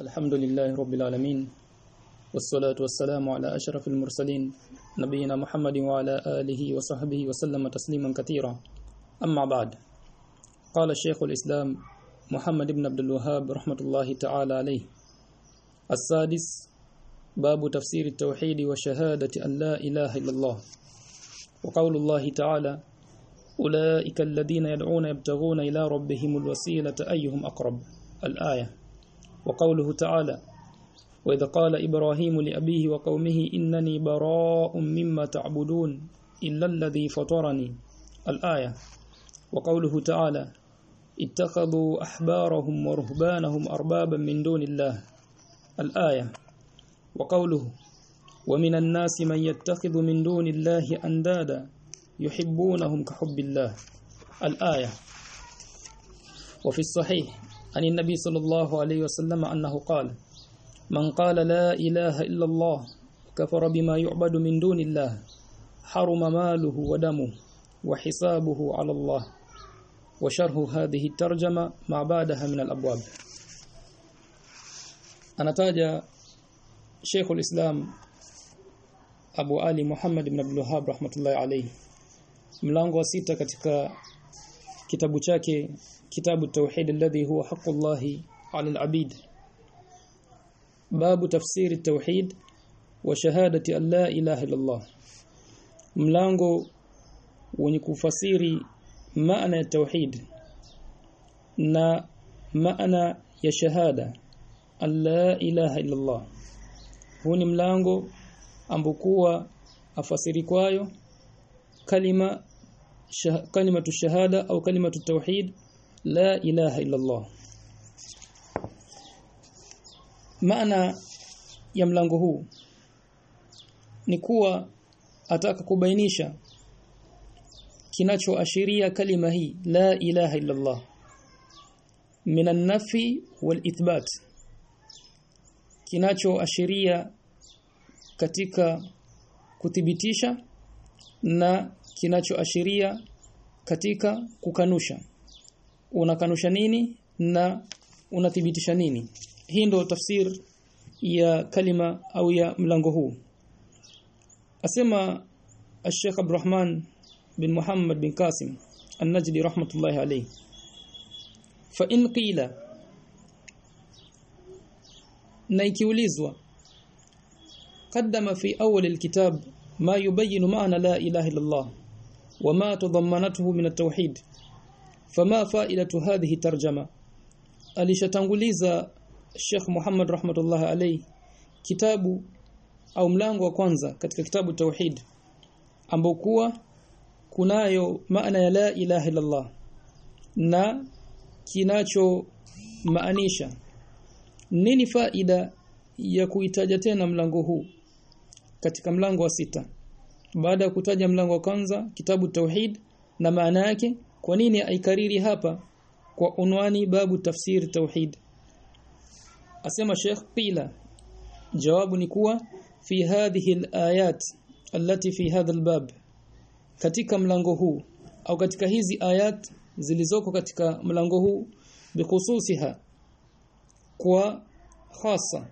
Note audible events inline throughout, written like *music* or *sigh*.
الحمد لله رب العالمين والصلاة والسلام على أشرف المرسلين نبينا محمد وعلى آله وصحبه وسلم تسليما كثيرا أما بعد قال الشيخ الإسلام محمد بن عبد الوهاب رحمة الله تعالى عليه السادس باب تفسير التوحيد وشهادة أن لا إله إلا الله وقول الله تعالى أولئك الذين يدعون يبتغون إلى ربهم الوسيلة أيهم أقرب الآية وقوله تعالى وإذا قال إبراهيم لأبيه وقومه إنني براء مما تعبدون إلا الذي فطرني. الآية وقوله تعالى اتخذوا أحبارهم ورهبانهم أربابا من دون الله. الآية وقوله ومن الناس من يتخذ من دون الله أندادا يحبونهم كحب الله. الآية وفي الصحيح عن النبي صلى الله عليه وسلم أنه قال من قال لا إله إلا الله كفر بما يعبد من دون الله حرم ماله ودمه وحسابه على الله وشرح هذه الترجمة ما بعدها من الأبواب anataja Sheikh ulislam Abu Ali Muhammad ibn Abdul Wahhab rahmatullahi alayhi mlango wa sita katika kitabu chake kitabu tauhid alladhi huwa haqqullahi ala al-abid babu tafsiri tauhid wa shahadati an la ilaha illallah mlango wenye kufasiri maana ya tauhid na maana ya shahada alla ilaha illallah huu ni mlango ambokuwa afasiri kwayo kalima shah, kalimatu shahada au kalimatu tauhid la ilaha illallah. Maana ya mlango huu ni kuwa ataka kubainisha kinachoashiria kalima hii la ilaha illa Allah min an-nafi wal ithbat. Kinachoashiria katika kuthibitisha na kinachoashiria katika kukanusha unakanusha nini na unathibitisha nini hii ndo tafsir ya kalima au ya mlango huu asema الشيخ عبد الرحمن بن محمد بن قاسم النجدي رحمة الله عليه فإن قيل na ikiulizwa قدم في أول الكتاب ما يبين معنى لا إله إلا الله وما تضمنته من التوحيد fama failatu hadhihi tarjama. Alishatanguliza Sheikh Muhammad rahmatullah alayhi kitabu au mlango wa kwanza katika kitabu tauhid ambao kuwa kunayo maana ya la ilaha illallah na kinacho maanisha nini faida ya kuitaja tena mlango huu katika mlango wa sita? Baada ya kutaja mlango wa kwanza kitabu tauhid na maana yake kwa nini aikariri hapa? Kwa unwani babu tafsir tauhid. Asema Sheikh Pila jawabu ni kuwa fi hadhihi alayat allati fi hadha albab katika mlango huu au katika hizi ayat zilizoko katika mlango huu bikhususiha kwa hasa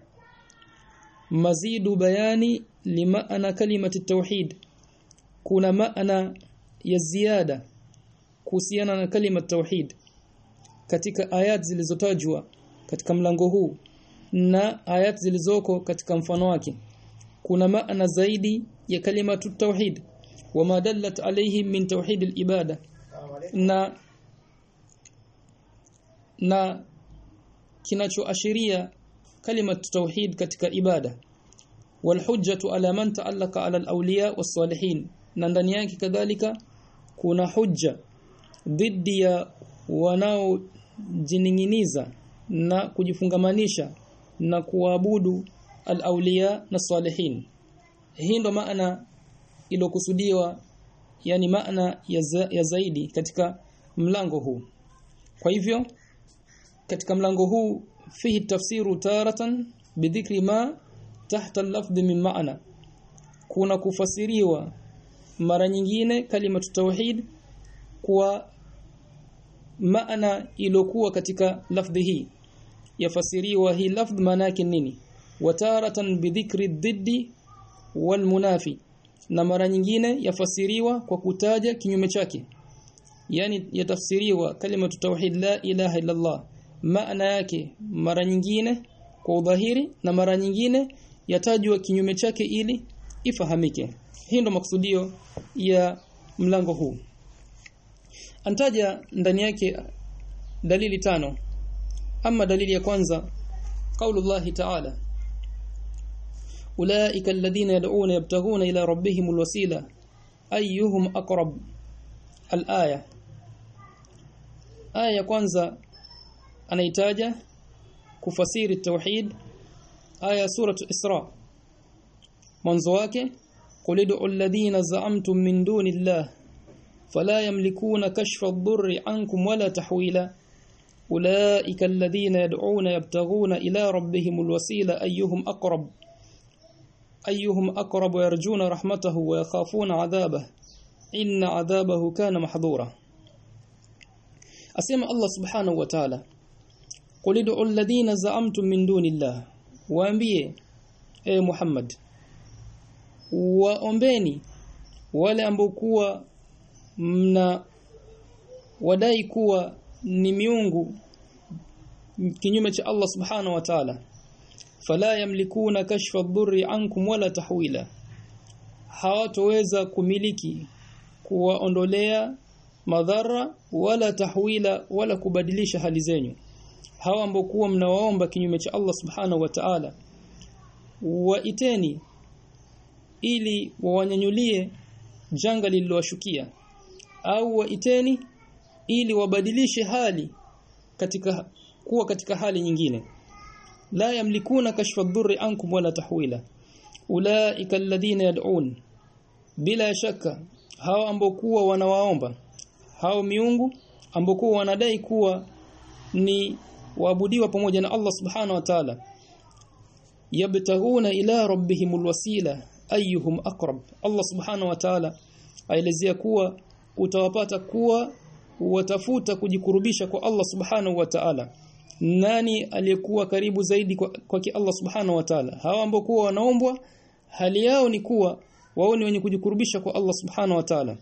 mazidu bayani limaana kalimati tauhid kuna maana ya ziada kuhusiana na kalima tauhid katika ayat zilizotajwa katika mlango huu na ayat zilizoko katika mfano wake. Kuna maana zaidi ya kalima tauhid wama dallat alayhi min tauhid al-ibada. Na na kinachoashiria kalima tauhid katika ibada. Walhujjatu ala man ta'allaqa ala al-awliya was-salihin. Na ndani yake kadhalika kuna hujja dhidi ya wanaojininginiza na kujifungamanisha na kuabudu al-awliya na salihin. Hii ndo maana ilokusudiwa yani maana ya, za, ya zaidi katika mlango huu. Kwa hivyo katika mlango huu fihi tafsiru taratan bidhikri ma tahta al-lafdh min maana kuna kufasiriwa mara nyingine kalima tauhid kwa maana ilokuwa katika lafdhi hii. Yafasiriwa hii lafdh maana yake nini? Wataratan bidhikri dhiddi wal munafi. Na mara nyingine yafasiriwa kwa kutaja kinyume chake. Yani yatafsiriwa kalima tauhid la ilaha illa Allah maana yake mara nyingine kwa udhahiri na mara nyingine yatajwa kinyume chake ili ifahamike. Hii ndo maksudio ya mlango huu antaja ndani yake dalili tano ama dalili ya kwanza qaulullahi ta'ala ulaika alladhina yad'una yabtaghuna ila rabbihim alwasila ayyuhum aqrab alaya aya ya kwanza anaitaja kufasiri tauhid aya sura isra mwanzo wake qul ud'u alladhina za'amtum min dunillah fala yamlikuna kashfa ad-durri 'ankum wala tahwila أولئك الذين يدعون يبتغون إلى ربهم الوسيلة. أيهم أقرب؟ أيهم أقرب ويرجون رحمته ويخافون عذابه؟ إن عذابه كان محظورا. أسمى الله سبحانه وتعالى. قل ادعوا الذين زعمتم من دون الله. e Muhammad waombeni wale ambao kuwa mna wadai kuwa ni miungu kinyume cha Allah subhanahu wa ta'ala. Fala yamlikuna kashfa ad-durri ankum wala tahwila. Hawatoweza kumiliki kuwaondolea madhara wala tahwila wala kubadilisha hali zenyu. Hawa ambao kuwa mnawaomba kinyume cha Allah subhanahu wa ta'ala waiteni ili wawanyanyulie janga lililowashukia au waiteni ili wabadilishe hali katika kuwa katika hali nyingine. La yamlikuna kashfa dhurri ankum wala tahwila. Ulaika alladhina yad'un. Bila shaka hao ambao kuwa wanawaomba hao miungu ambao kuwa wanadai kuwa ni waabudiwa pamoja na Allah subhanahu wa ta'ala yabtaguna ila rabbihimul wasila ayyuhum aqrab. Allah subhanahu wa ta'ala aelezea kuwa utawapata kuwa watafuta kujikurubisha kwa Allah subhanahu wa ta'ala. Nani aliyekuwa karibu zaidi kwa, kwa Allah subhanahu wa ta'ala? Hawa ambao kuwa wanaombwa hali yao ni kuwa wao ni wenye kujikurubisha kwa Allah subhanahu wa ta'ala.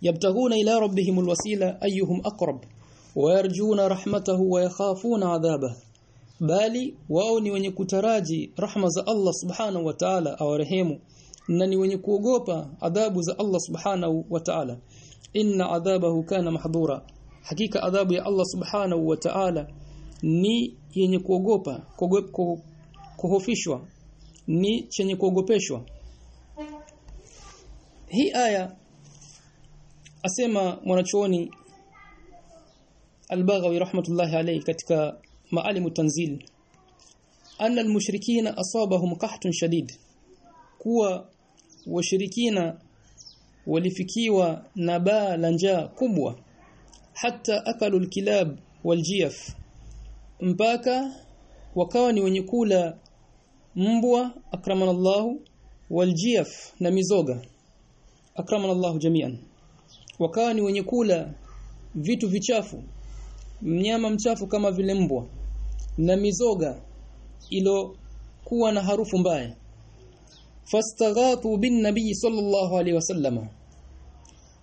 Yabtaguna ila rabbihimul wasila ayyuhum aqrab wayarjuna rahmatahu wa yakhafuna adhabahu. Bali wao ni wenye kutaraji rahma za Allah subhanahu wa ta'ala awarehemu na ni wenye kuogopa adhabu za Allah subhanahu wa ta'ala. Inna adhabahu kana mahdhura. Hakika adhabu ya Allah subhanahu wa ta'ala ni yenye kuogopa kuhofishwa ni chenye kuogopeshwa. Hii aya asema mwanachuoni Al-Baghawi rahmatullahi alayhi katika maalimu tanzil anna al-mushrikina asabahum qahtun shadid. Kuwa washirikina walifikiwa na baa la njaa kubwa. Hata akalu alkilab waljiyaf. Mpaka wakawa ni wenye kula mbwa akramanallahu waljiyaf na mizoga. Akramanallahu jami'an. Wakawa ni wenye kula vitu vichafu mnyama mchafu kama vile mbwa na mizoga ilo kuwa na harufu mbaya fastaghathu bin nabii sallallahu alaihi wasallama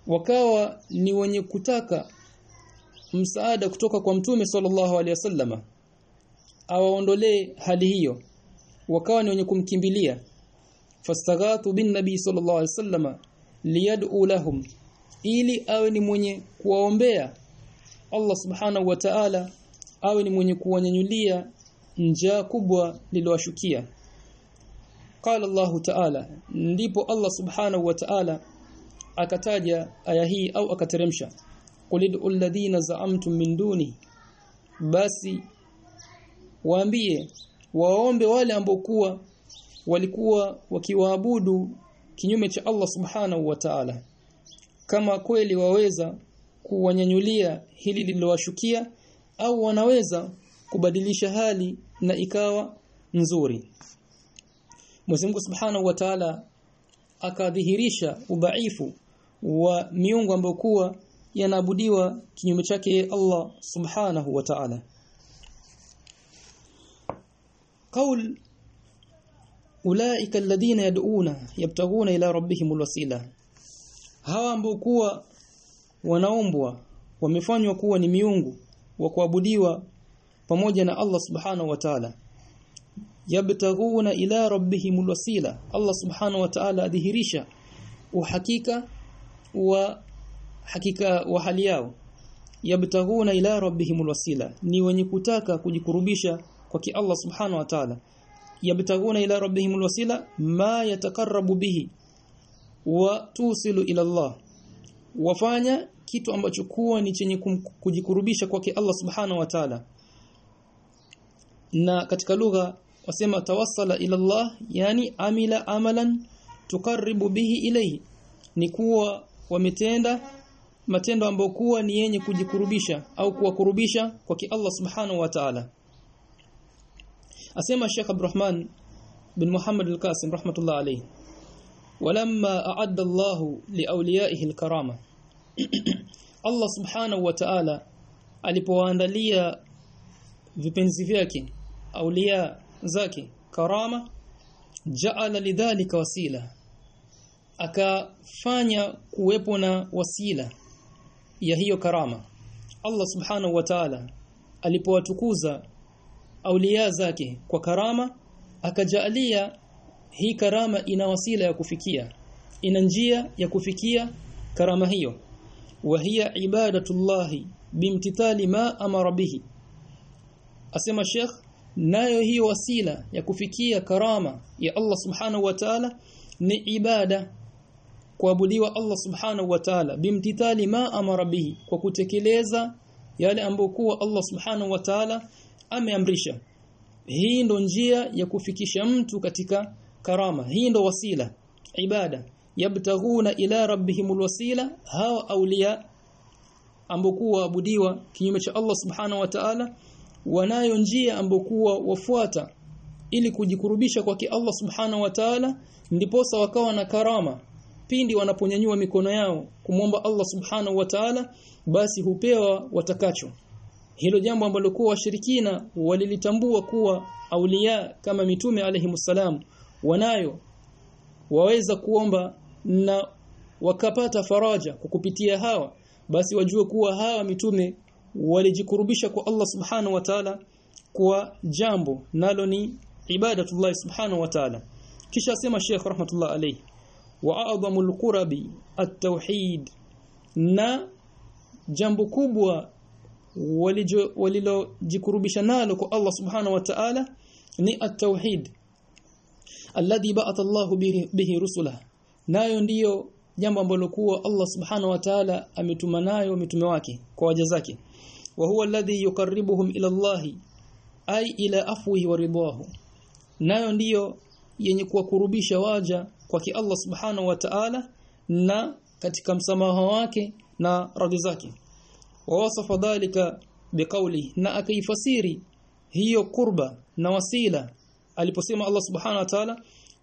wakawa ni wenye kutaka msaada kutoka kwa mtume sallallahu alaihi wasallama awaondolee hali hiyo. Wakawa ni wenye kumkimbilia. Fastaghathu bin nabii sallallahu alaihi wasallama liyad'u lahum. Ili awe ni mwenye kuwaombea Allah subhanahu wa ta'ala awe ni mwenye kuwanyanyulia njaa kubwa lilowashukia qala Allahu ta'ala. Ndipo Allah subhanahu wa ta'ala akataja aya hii au akateremsha. Qulid alladhina za'amtum min duni. Basi waambie waombe wale ambao kuwa walikuwa wakiwaabudu kinyume cha Allah subhanahu wa ta'ala. Kama kweli waweza kuwanyanyulia hili lililowashukia au wanaweza kubadilisha hali na ikawa nzuri Mwenyezi Mungu Subhanahu wa Ta'ala akadhihirisha udhaifu wa miungu ambayo kuwa yanaabudiwa kinyume chake Allah Subhanahu wa Ta'ala. Qaul ulaika alladhina yad'una yabtaguna ila rabbihimul wasila hawa ambao kuwa wanaombwa wamefanywa kuwa ni miungu wa kuabudiwa pamoja na Allah subhanahu wa ta'ala yabtaguna ila rabbihimul wasila Allah subhanahu wa ta'ala adhihirisha uhakika wa hakika wa hali yao. Yabtaguna ila rabbihimul wasila ni wenye kutaka kujikurubisha kwa ki Allah subhanahu wa ta'ala. Yabtaguna ila rabbihimul wasila ma yataqarrabu bihi wa tusilu ila Allah. Wafanya kitu ambacho kuwa ni chenye kujikurubisha kwake Allah subhanahu wa ta'ala. Na katika lugha wasema tawassala ila Allah yani amila amalan tukaribu bihi ilayhi. Ni kuwa wametenda matendo ambayo kuwa ni yenye kujikurubisha au kuwakurubisha kwa ki Allah subhanahu wa ta'ala. Asema Sheikh Abdurrahman bin Muhammad al-Qasim rahmatullah alayhi walamma a'adda Allah liawliyaihi al-karama. *clears throat* Allah subhanahu wa ta'ala alipowaandalia vipenzi vyake aulia zake karama ja'ala lidhalika wasila. Akafanya kuwepo na wasila ya hiyo karama. Allah subhanahu wa ta'ala alipowatukuza aulia zake kwa karama akajalia hii karama ina wasila ya kufikia ina njia ya kufikia karama hiyo. Wa hiya ibadatullahi bimtithali ma amara bihi. Asema Sheikh nayo hiyo wasila ya kufikia karama ya Allah subhanahu wa ta'ala ni ibada. Kuabudiwa Allah subhanahu wa ta'ala bimtithali ma amara bihi kwa kutekeleza yale ambayo kuwa Allah subhanahu wa ta'ala ameamrisha. Hii ndo njia ya kufikisha mtu katika karama. Hii ndo wasila ibada. Yabtaghuna ila rabbihimul wasila hawa aulia ambokuwa abudiwa kinyume cha Allah subhanahu wa ta'ala wanayo njia ambokuwa wafuata ili kujikurubisha kwake Allah subhanahu wa ta'ala ndiposa wakawa na karama. Pindi wanaponyanyua mikono yao kumwomba Allah subhanahu wa ta'ala basi hupewa watakacho. Hilo jambo ambalo kwa washirikina walilitambua kuwa aulia kama mitume alayhimussalam wanayo waweza kuomba na wakapata faraja kukupitia hawa basi wajue kuwa hawa mitume walijikurubisha kwa Allah subhanahu wa ta'ala kwa jambo nalo ni ibadatullah subhanahu wa ta'ala. Kisha asema Sheikh rahmatullah alayhi wa a'dhamul qurabi at-tauhid na jambo kubwa walilojikurubisha nalo kwa Allah subhanahu wa ta'ala ni at-tauhid alladhi ba'atha Allah bihi rusula nayo ndiyo jambo ambalo kuwa Allah subhanahu wa ta'ala ametuma nayo mitume wake kwa waja zake wa huwa alladhi yuqarribuhum ila Allahi ay ila afwihi wa ridahu nayo ndiyo yenye kuwakurubisha waja kwake Allah subhanahu wa ta'ala na katika msamaha wake na radhi zake. Wa wasafa dhalika biqawli na akaifasiri hiyo kurba na wasila aliposema Allah subhanahu wa ta'ala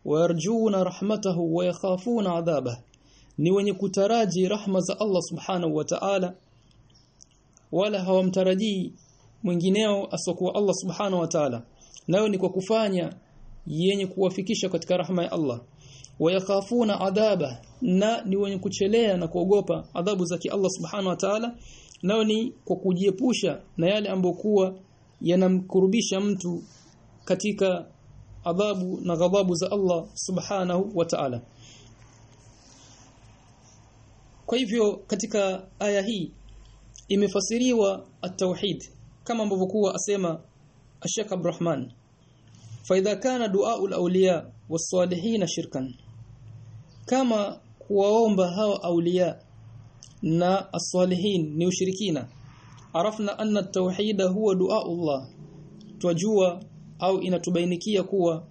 wayarjuna rahmatahu wa yakhafuna adhabah ni wenye kutaraji rahma za Allah subhanahu wa ta'ala wala hawamtarajii mwingineo asokuwa Allah subhanahu wa ta'ala. Nayo ni kwa kufanya yenye kuwafikisha katika rahma ya Allah. Wayakhafuna adhaba na ni wenye kuchelea na kuogopa adhabu za Allah subhanahu wa ta'ala. Nayo ni kwa kujiepusha na yale ambokuwa yanamkurubisha mtu katika adhabu na ghadhabu za Allah subhanahu wa ta'ala. Kwa hivyo katika aya hii imefasiriwa at-tauhid kama ambavyo kuwa asema Sheikh Abdurrahman. Fa idha kana du'a al-awliya was-salihin shirkan kama kuwaomba hawa awliya na as-salihin ni ushirikina arafna anna at-tauhid huwa du'a Allah twajua au inatubainikia kuwa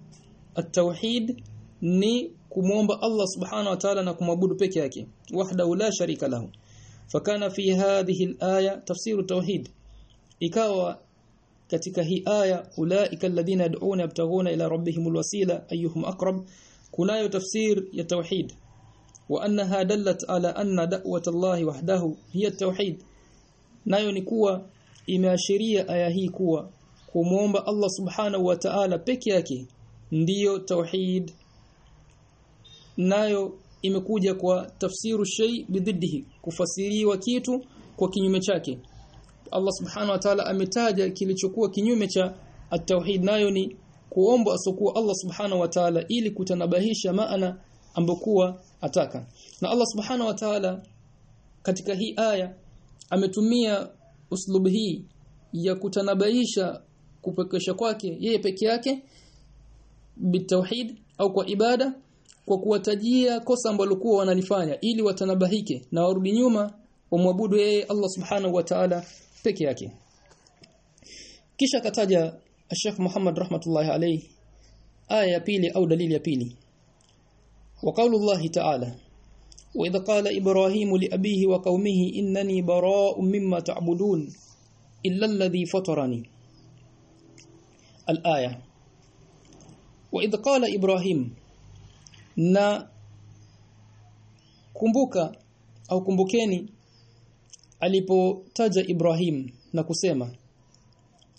at-tauhid ni kumwomba Allah subhanahu wa ta'ala na kumwabudu peke yake wahdahu la sharika lahu fakana fi hadhihi alaya tafsiru tauhid ikawa katika hii aya ulaika alladhina yad'una yabtaghuna ila rabbihimul wasila ayyuhum aqrab kunayo tafsir ya tauhid wa annaha dallat ala anna da'wata Allah wahdahu hiya tauhid nayo ni kuwa imeashiria aya hii kuwa kumuomba Allah subhanahu wa ta'ala peke yake ndiyo tauhid nayo imekuja kwa tafsiru shay bididdihi kufasiriwa kitu kwa kinyume chake. Allah subhanahu wa ta'ala ametaja kilichokuwa kinyume cha at-tauhid nayo ni kuomba asokuwa Allah subhanahu wa ta'ala ili kutanabahisha maana ambokuwa ataka. Na Allah subhanahu wa ta'ala katika hii aya ametumia uslub hii ya kutanabaisha kupekesha kwake yeye peke yake bitauhid au kwa ibada kwa kuwatajia kosa ambalo kuwa wanalifanya ili watanabahike na warudi nyuma wamwabudu yeye Allah subhanahu wa ta'ala peke yake. Kisha kataja Sheikh Muhammad rahmatullahi alayhi aya ya pili au dalili ya pili. Wa qaulullahi ta'ala wa idha qala ibrahimu li abihi wa qaumihi innani bara'un mimma ta'budun illa alladhi fatarani al-aya wa idh qala ibrahim na kumbuka au kumbukeni alipotaja Ibrahim na kusema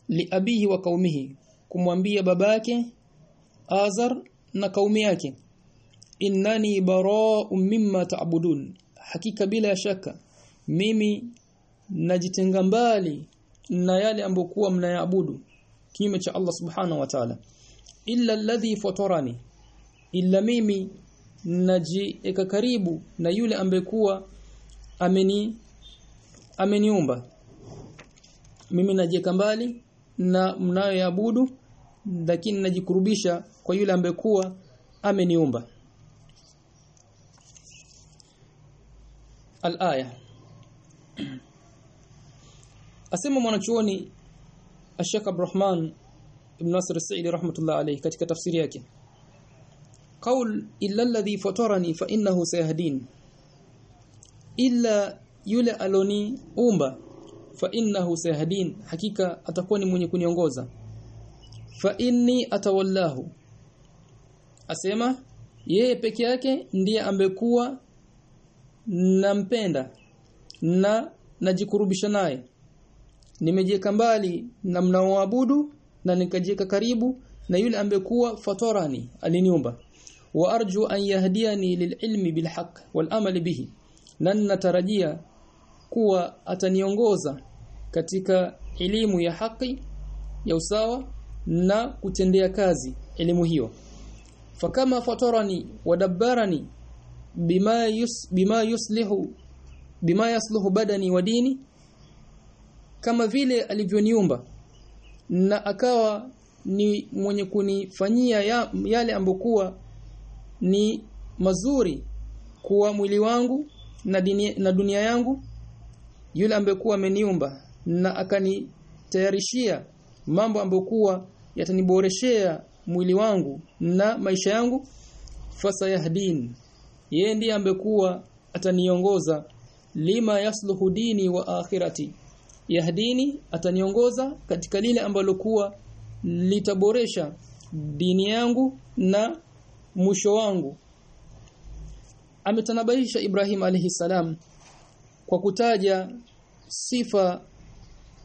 liabihi wa kaumihi kumwambia babake Azar na kaumi yake innani barau mimma ta'budun hakika bila ya shaka mimi najitenga mbali na yale ambokuwa mnayaabudu kinyume cha Allah subhanahu wa ta'ala illa alladhi fatarani illa mimi najieka karibu na yule ambekuwa ameni ameniumba. Mimi najieka mbali na mnayoabudu lakini najikurubisha kwa yule ambekuwa ameniumba. Al-aya. Asema mwanachuoni Sheikh Abdurrahman ibn Nasr Saidi rahmatullah alayhi katika tafsiri yake qaul illa alladhi fatarani fa innahu sayahdin. Illa yule aloni umba fa innahu sayahdin hakika atakuwa ni mwenye kuniongoza. Fa inni atawallahu asema yeye peke yake ndiye ambekuwa nampenda na najikurubisha naye. Nimejieka mbali na mnaoabudu na nikajieka karibu na yule ambekuwa fatorani aliniumba arju an yahdiani lililmi bilhaq wal bihi. Na natarajia kuwa ataniongoza katika elimu ya haki ya usawa na kutendea kazi elimu hiyo. Fakama fatarani wadabbarani bima yus, bima yuslihu bima yasluhu badani wa dini kama vile alivyoniumba. Na akawa ni mwenye kunifanyia ya, yale ambokuwa ni mazuri kuwa mwili wangu na, dini, na dunia yangu. Yule ambekuwa ameniumba na akanitayarishia mambo ambokuwa yataniboreshea mwili wangu na maisha yangu fasayahdin. Yeye ndiye ambekuwa ataniongoza lima yasluhu dini wa akhirati. Yahdini ataniongoza katika lile ambalo kuwa litaboresha dini yangu na mwisho wangu. Ametanabaisha Ibrahim alayhi salam kwa kutaja sifa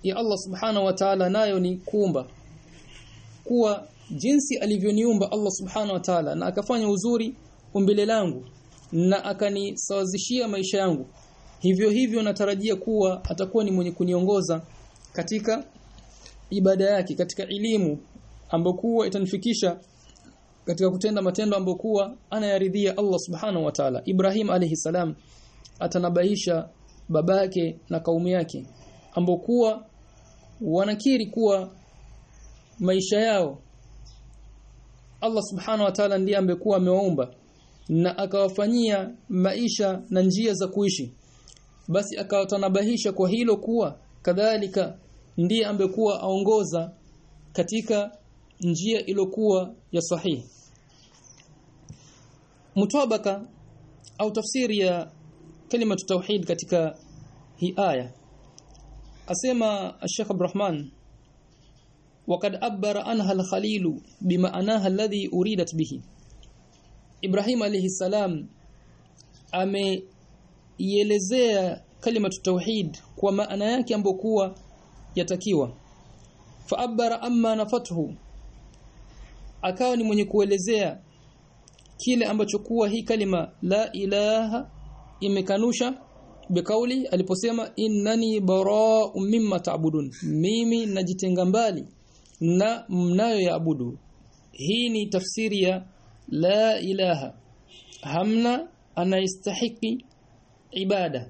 ya Allah subhanahu wa ta'ala nayo ni kuumba. Kuwa jinsi alivyoniumba Allah subhanahu wa ta'ala na akafanya uzuri umbile langu na akanisawazishia maisha yangu. Hivyo hivyo natarajia kuwa atakuwa ni mwenye kuniongoza katika ibada yake katika elimu ambayo kuwa itanifikisha katika kutenda matendo ambayo kuwa anayaridhia Allah subhanahu wa ta'ala. Ibrahim alayhi salam atanabaisha babake na kaumu yake ambao kuwa wanakiri kuwa maisha yao Allah subhanahu wa ta'ala ndiye ambekuwa amewaumba na akawafanyia maisha na njia za kuishi. Basi akawatanabahisha kwa hilo kuwa kadhalika ndiye ambekuwa aongoza katika njia ilokuwa ya sahihi mutabaka au tafsiri ya kalima tauhid katika hii aya asema Sheikh Abdurrahman وقد عبر عنها الخليل بمعناها الذي أريدت به Ibrahim alayhi salam ameielezea kalima tauhid kwa maana yake ambokuwa yatakiwa faabara amma nafathu akawa ni mwenye kuelezea kile ambacho kuwa hii kalima la ilaha imekanusha bikauli aliposema innani bara'u mimma ta'budun. Mimi najitenga mbali na mnayo yaabudu hii ni tafsiri ya la ilaha. Hamna anaistahiki ibada.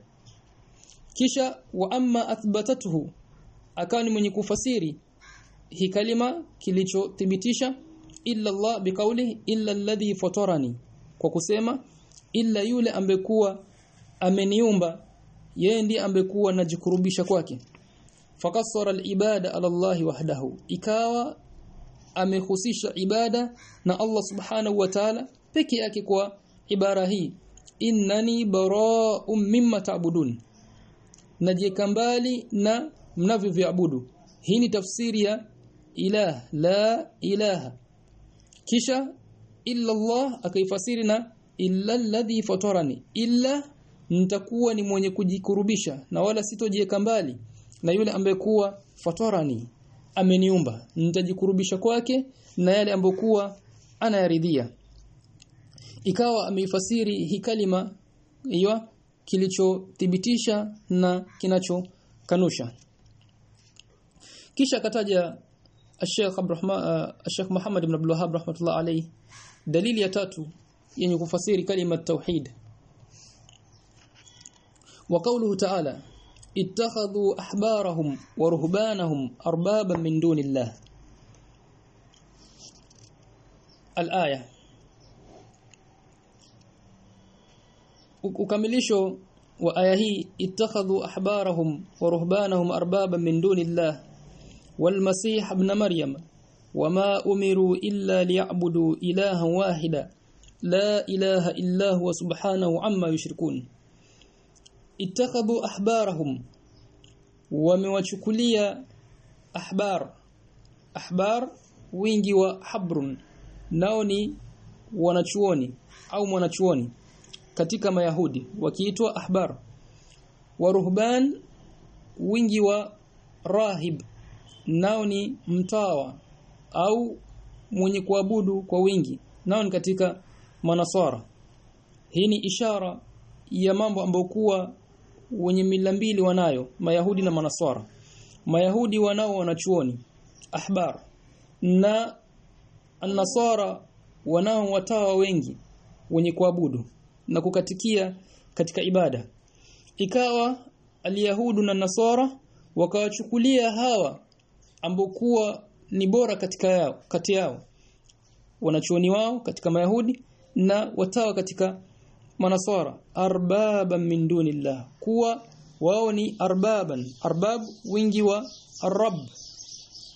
Kisha wa amma athbatathu akawa ni mwenye kufasiri hii kalima kilichothibitisha illa Allah biqaulihi illa alladhi fatarani. Kwa kusema illa yule ambekuwa ameniumba yeye ndiye ambekuwa najikurubisha kwake. Fakassara alibada ala Allah wahdahu. Ikawa amehusisha ibada na Allah subhanahu wa ta'ala peke yake kwa ibara hii. Innani bara'um mimma ta'budun. Najeka mbali na mnavyoviabudu. Hii ni tafsiri ya ilah la ilaha kisha illa Allah akaifasiri na illa alladhi fatarani. Illa nitakuwa ni mwenye kujikurubisha na wala sitojieka mbali na yule ambaye kuwa fatarani ameniumba. Nitajikurubisha kwake na yale ambayo kuwa anayaridhia. Ikawa ameifasiri hii kalima hiyo kilichothibitisha na kinachokanusha. Kisha akataja الشيخ عبد الرحمن آه، الشيخ محمد بن عبد الوهاب رحمة الله عليه دليل يتاتو يعني كفسير كلمة التوحيد. وقوله تعالى اتخذوا أحبارهم ورهبانهم أربابا من دون الله. الآية. وكملشوا وآية هي اتخذوا أحبارهم ورهبانهم أربابا من دون الله. Wal ابن مريم وما أمروا إلا ليعبدوا إلها واحدا لا إله ilaha هو سبحانه عما يشركون. اتخذوا أحبارهم wamewachukulia ahbar ahbar wingi wa habrun nao ni wanachuoni au mwanachuoni katika mayahudi wakiitwa ahbar wa ruhban wingi wa rahib nao ni mtawa au mwenye kuabudu kwa wingi. Nao ni katika manasara. Hii ni ishara ya mambo ambayo kuwa wenye mila mbili wanayo mayahudi na manasara. Mayahudi wanao wanachuoni ahbar na an-nasara wanao watawa wengi wenye kuabudu na kukatikia katika ibada. Ikawa aliyahudu na nasara wakawachukulia hawa ambokuwa ni bora katika yao kati yao wanachuoni wao katika mayahudi na watawa katika manasara arbaban min dunillah kuwa wao ni arbaban arbab wingi wa arab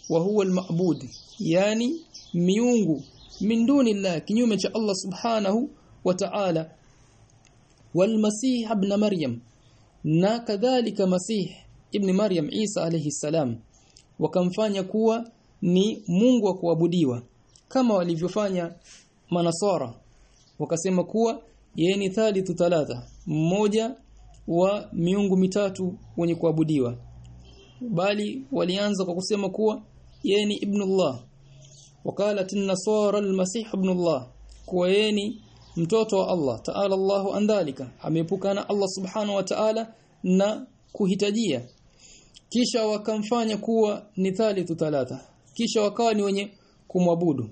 wa huwa almabud yani miungu min dunillah kinyume cha Allah subhanahu wa ta'ala والمسيح ابن مريم na kadhalika masih ibn maryam isa alayhi salam wakamfanya kuwa ni mungu wa kuabudiwa kama walivyofanya manasara. Wakasema kuwa yeye ni thalithu thalatha mmoja wa miungu mitatu wenye kuabudiwa. Bali walianza kwa kusema kuwa yeye ni ibnullah. Wakalat an-nasara al-masih ibnullah kuwa yeye ni mtoto wa Allah. Ta'ala Allahu andhalika ameepukana Allah subhanahu wa ta'ala na kuhitajia kisha wakamfanya kuwa ni thalithu thalatha. Kisha wakawa ni wenye kumwabudu.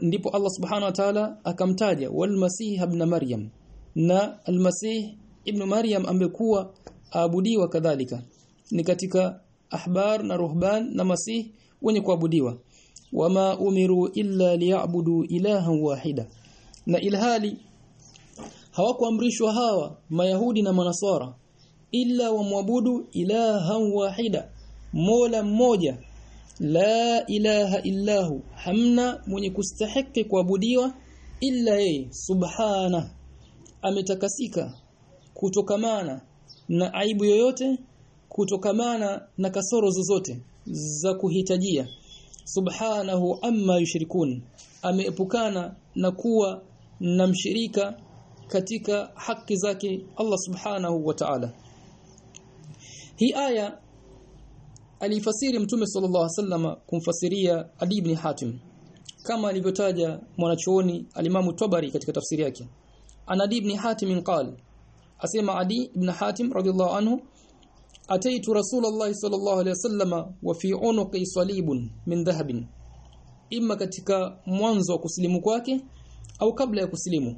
Ndipo Allah subhanahu wa ta'ala akamtaja wal masih ibn maryam. Na al masih ibn maryam amekuwa aabudiwa kadhalika. Ni katika ahbar na ruhban na masih wenye kuabudiwa. Wama umiru illa liya'budu ilahan wahida. Na ilhali hawakuamrishwa hawa mayahudi na manasara illa wamwabudu ilahan wahida. Mola mmoja la ilaha illahu hamna mwenye kustahiki kuabudiwa illa yeye subhana. Ametakasika kutokamana na aibu yoyote kutokamana na kasoro zozote za kuhitajia. Subhanahu amma yushrikun. Ameepukana na kuwa na mshirika katika haki zake Allah subhanahu wa ta'ala hii aya alifasiri mtume sallallahu alaihi wasallam kumfasiria Adi ibn Hatim. Kama alivyotaja mwanachuoni alimamu Tabari katika tafsiri yake. Anadi ibn Hatim qal asema Adi ibn Hatim radhiallahu anhu ataitu Rasulullah sallallahu alaihi wasallam wa fi unuqi salibun min dhahabin. Imma katika mwanzo wa kusilimu kwake au kabla ya kusilimu.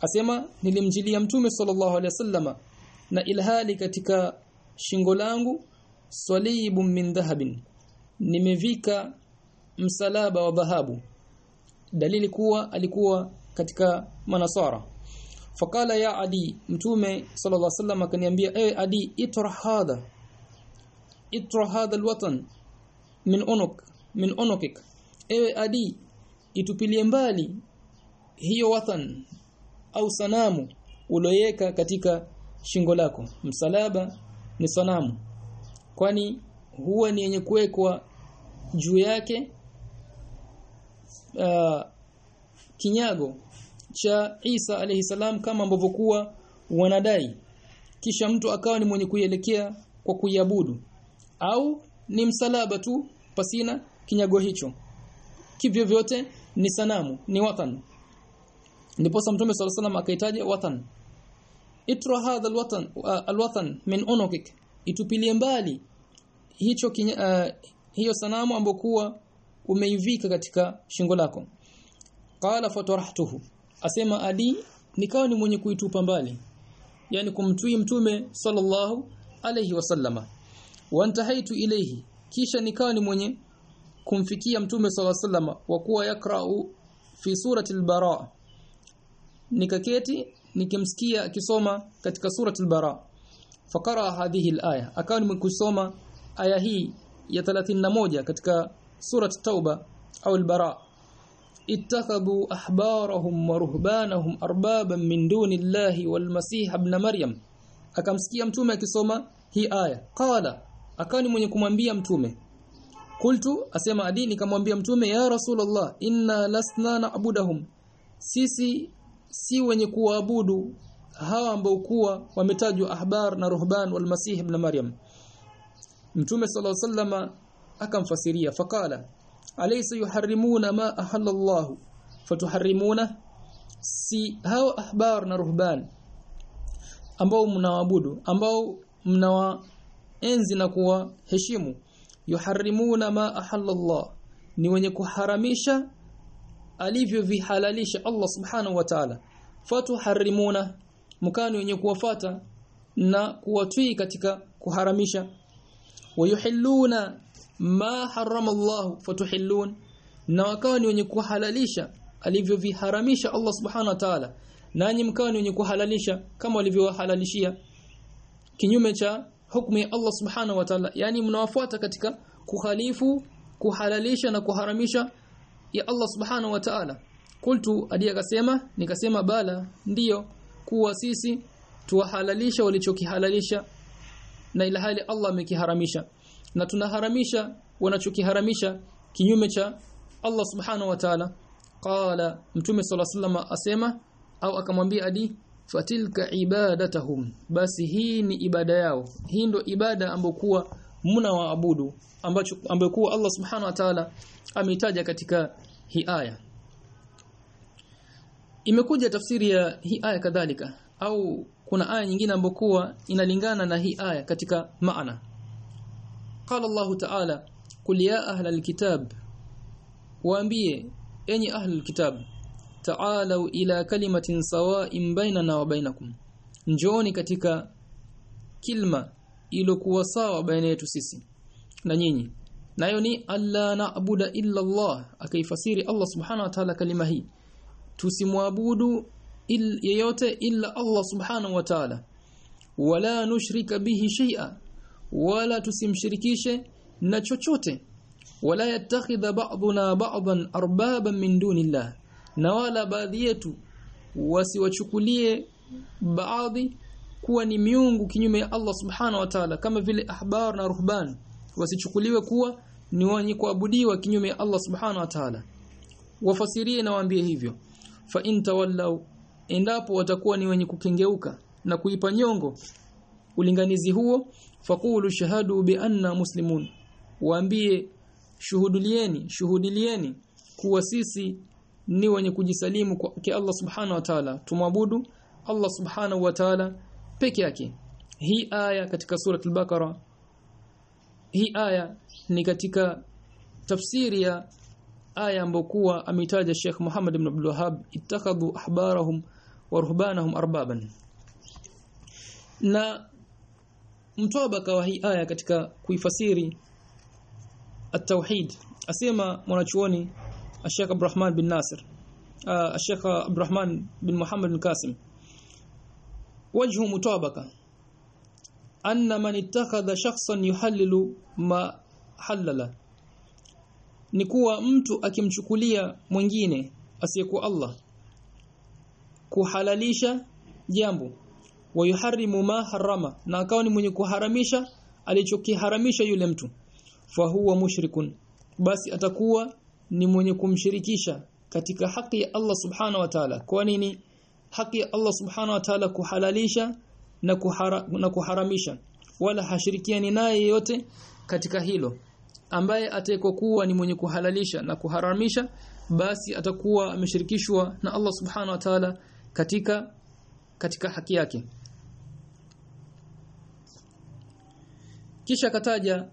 Asema nilimjilia mtume sallallahu alaihi wasallama na ilhali katika shingo langu salibun min dhahabin. Nimevika msalaba wa dhahabu. Dalili kuwa alikuwa katika manasara. Fakala ya adi mtume sallallahu alaihi wasallam akaniambia ewe adi itra hadha. Itra hadha alwatan min unuk min unukik. Ewe adi itupilie mbali hiyo watan au sanamu uloyeka katika shingo lako. Msalaba ni sanamu. Kwani huwa ni yenye kuwekwa juu yake uh, kinyago cha Isa alayhi salam kama ambavyo kuwa wanadai. Kisha mtu akawa ni mwenye kuielekea kwa kuiabudu. Au ni msalaba tu pasina kinyago hicho. Kivyo vyote ni sanamu ni watan. Ndipo mtume sallallahu alayhi akaitaja wathan itra hadha alwatan uh, alwathan min unukik. Itupilie mbali hicho uh, hiyo sanamu ambokuwa umeivika katika shingo lako. Qala fatarahtuhu. Asema ali nikawa ni mwenye kuitupa mbali. Yani kumtui mtume sallallahu alayhi wasallama. Wantahaitu ilayhi. Kisha nikawa ni mwenye kumfikia mtume sallallahu alayhi wasallama wa kuwa yakrau fi surati al-bara. Nikaketi nikimsikia akisoma katika surati al-bara fakara hadhihi al-aya akawa ni kusoma aya hii ya 31 katika surati tauba au al-bara ittakhadhu ahbarahum wa ruhbanahum arbaban min dunillahi wal masih ibn maryam akamsikia mtume akisoma hii aya qala akani mwenye kumwambia mtume kultu asema adi nikamwambia mtume ya rasulullah inna lasna na'budahum sisi si wenye kuabudu hawa ambao kuwa wametajwa ahbar na ruhban wal masih ibn maryam. Mtume sallallahu wasallam akamfasiria fakala alaysa yuharrimuna ma ahalla Allah fatuharrimuna si hawa ahbar na ruhban ambao mnaabudu ambao mnawaenzi na kuwa heshimu yuharrimuna ma ahalla Allah ni wenye kuharamisha alivyovihalalisha Allah subhanahu wa ta'ala. Fatuharrimuna mkani wenye kuwafata na kuwatii katika kuharamisha. Wayuhilluna ma harrama Allah fatuhillun na wakawa ni wenye kuhalalisha alivyoviharamisha Allah subhanahu wa ta'ala. Nanyi mkawa ni wenye kuhalalisha kama walivyowahalalishia. Kinyume cha hukumu ya Allah subhanahu wa ta'ala yani mnawafuata katika kukhalifu kuhalalisha na kuharamisha ya Allah subhanahu wa ta'ala. Kultu hadi akasema nikasema bala ndiyo kuwa sisi tuwahalalisha walichokihalalisha na ila hali Allah amekiharamisha. Na tunaharamisha wanachokiharamisha kinyume cha Allah subhanahu wa ta'ala. Qala mtume sallallahu asema au akamwambia adi fatilka ibadatahum. Basi hii ni ibada yao. Hii ndo ibada ambokuwa mna waabudu ambacho ambokuwa Allah subhanahu wa ta'ala ameitaja katika hii aya. Imekuja tafsiri ya hii aya kadhalika au kuna aya nyingine ambayo ambokuwa inalingana na hii aya katika maana. Qala Allah ta'ala qul ya ahla alkitab waambie enyi ahla alkitab ta'alu ila kalimatin sawa'in bainana wa bainakum njooni katika kilma iliyokuwa sawa baina yetu sisi na nyinyi nayo ni alla naabuda illa Allah akaifasiri Allah subhanahu wa ta'ala kalima hii. Tusimwabudu il, yeyote illa Allah subhanahu wa ta'ala. Wala nushrika bihi shay'a wala tusimshirikishe na chochote. Wala yattakhidha ba'duna ba'dan arbaban min dunillah. Na wala baadhi yetu wasiwachukulie baadhi kuwa ni miungu kinyume ya Allah subhanahu wa ta'ala kama vile ahbar na ruhban wasichukuliwe kuwa ni wenye kuabudiwa kinyume ya Allah subhanahu wa ta'ala. Wafasirie na waambie hivyo. Fa in tawallau endapo watakuwa ni wenye kukengeuka na kuipa nyongo ulinganizi huo faqulu shahadu bi anna muslimun waambie shuhudulieni shuhudilieni kuwa sisi ni wenye kujisalimu kwa Allah subhanahu wa ta'ala. Tumwabudu Allah subhanahu wa ta'ala peke yake. Hii aya katika sura al-Baqara hii aya ni katika tafsiri ya aya ambayo kuwa ametaja Sheikh Muhammad ibn Abdul Wahhab ittakhadhu ahbarahum wa ruhbanahum arbaban. Na mtabaka wa hii aya katika kuifasiri at-tauhid. Asema mwanachuoni Sheikh Abdurrahman bin Nasir uh, Sheikh Abdurrahman bin Muhammad bin Qasim wajhu mutabaka anna man ittakhadha shakhsan yuhallilu ma halala ni kuwa mtu akimchukulia mwingine asiyekuwa Allah kuhalalisha jambo wayuharimu ma harama na akawa ni mwenye kuharamisha alichokiharamisha yule mtu fahuwa mushrikun basi atakuwa ni mwenye kumshirikisha katika haki ya Allah subhana wa ta'ala. Kwa nini? Haki ya Allah subhana wa ta'ala kuhalalisha na, kuhara, na kuharamisha. Wala hashirikiani naye yote katika hilo. Ambaye atakokuwa ni mwenye kuhalalisha na kuharamisha basi atakuwa ameshirikishwa na Allah subhanahu wa ta'ala katika katika haki yake. Kisha kataja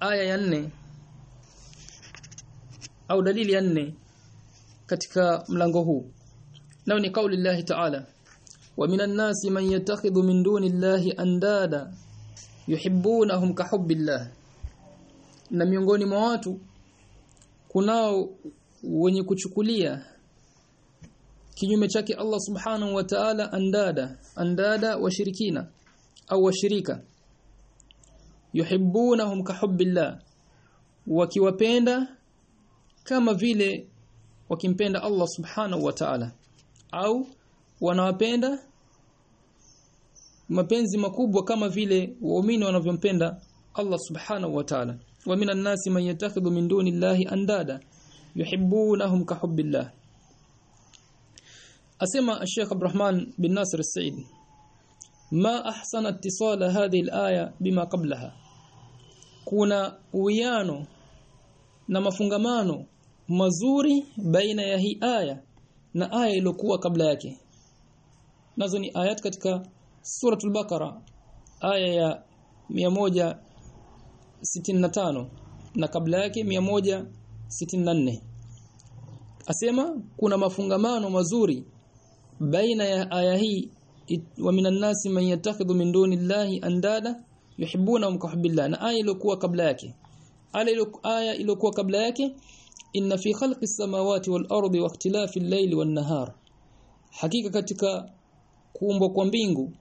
aya ya nne au dalili ya nne katika mlango huu. Nao ni kauli Allah ta'ala wa minan nasi man yattakhidhu min duni Allahi andada yuhibbunahum ka hubbillah. Na miongoni mwa watu kunao wenye kuchukulia kinyume chake Allah subhanahu wa ta'ala andada andada washirikina au washirika yuhibbunahum ka hubbillah wakiwapenda kama vile wakimpenda Allah subhanahu wa ta'ala au wanawapenda. Mapenzi makubwa kama vile waumini wanavyompenda Allah subhanahu wa ta'ala. Wa minan nasi man yattakhidhu min duni llahi andada yuhibbunahum ka hubbillah. Asema Sheikh Abdurrahman bin Nasir al-Sa'id ma ahsana ittisala hadhihi al-aya bima qablaha. Kuna uwiano na mafungamano mazuri baina ya hii aya na aya iliyokuwa kabla yake nazo ni ayat katika suratul baqara aya ya 165 na kabla yake 164 asema kuna mafungamano mazuri baina ya aya hii wa minan nasi man yattakhidhu min duni llahi andada yuhibbunahum ka hubbillah na aya iliyokuwa kabla yake aya iliyokuwa kabla yake inna fi khalqi samawati wal ardi wa ikhtilafi al-layli wan nahar. Hakika katika kuumbwa kwa mbingu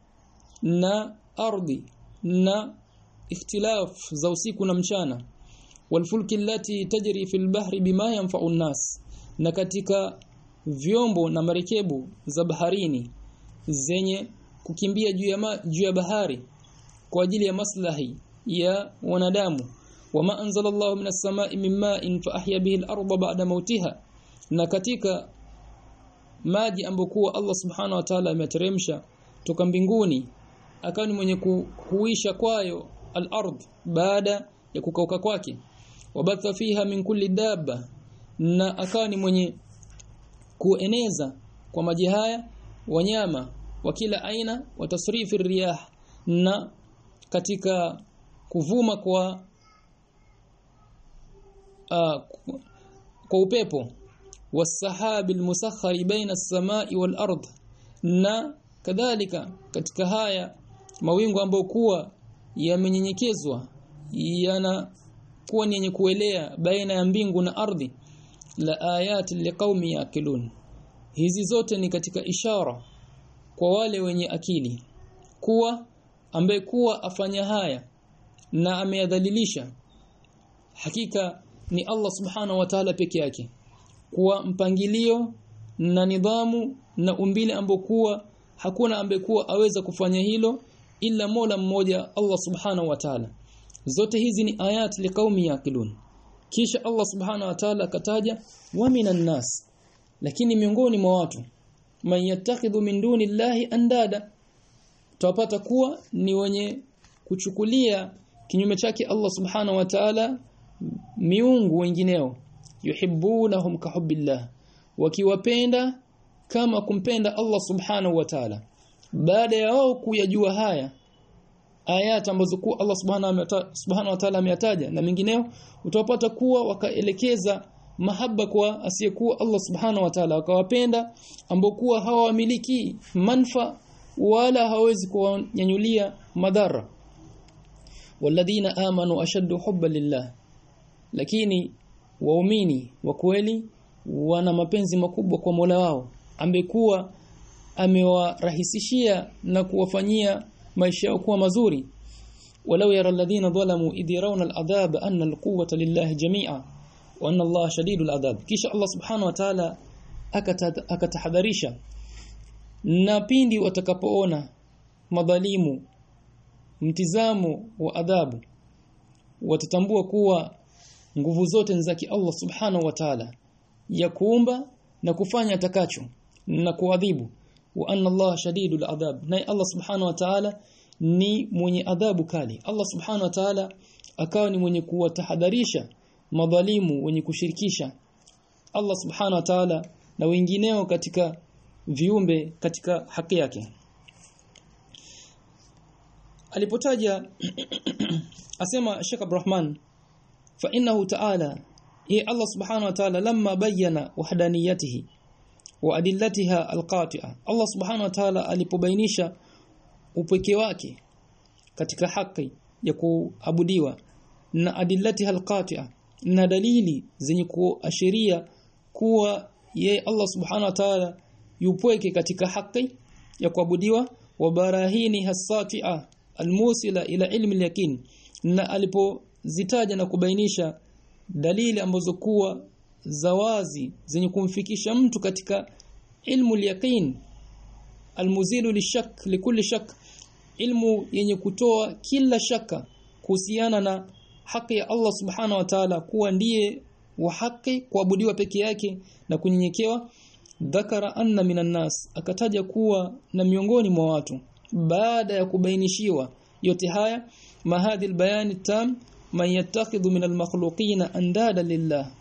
na ardhi na ikhtilaf za usiku na mchana. Walfulki allati tajri fil bahri bima yanfa'u nas na katika vyombo na marekebu za baharini zenye kukimbia juu ya juu ya bahari kwa ajili ya maslahi ya wanadamu. Wama anzalallahu minas samai min ma'in fa ahya bihi al-ardha ba'da mautiha na katika maji ambokuwa Allah subhanahu wa ta'ala ameteremsha toka mbinguni akawa ni mwenye kuhuisha kwayo al-ard baada ya kukauka kwake. Wabatha fiha min kulli dabba na akawa ni mwenye kueneza kwa maji haya wanyama wa kila aina wa tasrifi riyah na katika kuvuma kwa uh, kwa upepo wasahabil المسخر baina wal ard na kadhalika katika haya mawingu ambayo kuwa yamenyenyekezwa yana kuwa ni yenye kuelea baina ya mbingu na ardhi la ayati liqaumi yaqilun hizi zote ni katika ishara kwa wale wenye akili kuwa ambaye kuwa afanya haya na ameyadhalilisha hakika ni Allah subhanahu wa ta'ala peke yake kuwa mpangilio na nidhamu na umbile ambokuwa hakuna ambekuwa aweza kufanya hilo ila Mola mmoja Allah subhanahu wa ta'ala. Zote hizi ni ayat liqaumi yaqilun. Kisha Allah subhanahu wa ta'ala akataja wa minan nas. Lakini miongoni mwa watu man yattakhidhu min duni andada tutapata kuwa ni wenye kuchukulia kinyume chake Allah subhanahu wa ta'ala miungu wengineo yuhibbunahum kahubbillah wakiwapenda kama kumpenda Allah subhanahu wa ta'ala. Baada ya wao kuyajua haya ayat ambazo kwa Allah subhanahu wa ta'ala ameyataja na mengineo utawapata kuwa wakaelekeza mahaba kwa asiyekuwa Allah subhanahu wa ta'ala wakawapenda ambao kuwa hawamiliki manfa wala hawezi kuwanyanyulia madhara. Walladhina amanu ashaddu hubba lillah lakini waumini wa kweli wana mapenzi makubwa kwa Mola wao ambekuwa amewarahisishia na kuwafanyia maisha yao kuwa mazuri. Walau yara alladhina dhalamu idirauna al'adhab anna alquwwata lillahi jami'a wa anna Allah shadidul adhab. Kisha Allah subhanahu wa ta'ala akatahadharisha. Na pindi watakapoona madhalimu mtizamo wa adhabu watatambua kuwa nguvu zote ni zake Allah subhanahu wa ta'ala ya kuumba na kufanya atakacho na kuadhibu. Wa anna Allah shadidul adhab na Allah subhanahu wa ta'ala ni mwenye adhabu kali. Allah subhanahu wa ta'ala akawa ni mwenye kuwatahadharisha madhalimu wenye kushirikisha. Allah subhanahu wa ta'ala na wengineo katika viumbe katika haki yake. Alipotaja *clears throat* asema Sheikh Abdurrahman fa innahu ta'ala ya Allah subhanahu wa ta'ala lamma bayyana wahdaniyatihi wa adillatiha alqati'a Allah subhanahu alipobainisha upweke wake katika haki ya kuabudiwa na adillatiha alqati'a na dalili zenye kuashiria kuwa ye Allah subhanahu wa ta'ala yupweke katika haki ya kuabudiwa. Wa barahini hasatia almusila ila ilmi yakin na alipozitaja na kubainisha dalili ambazo kuwa za wazi zenye kumfikisha mtu katika ilmu al-yaqin almuzilu lishak likulli shak ilmu yenye kutoa kila shaka kuhusiana na haki ya Allah subhanahu wa ta'ala kuwa ndiye wa haki kuabudiwa peke yake na kunyenyekewa. Dhakara anna minan nas akataja kuwa na miongoni mwa watu. Baada ya kubainishiwa yote haya mahadhi albayan tam man yattakhidhu min almakhluqina andada lillah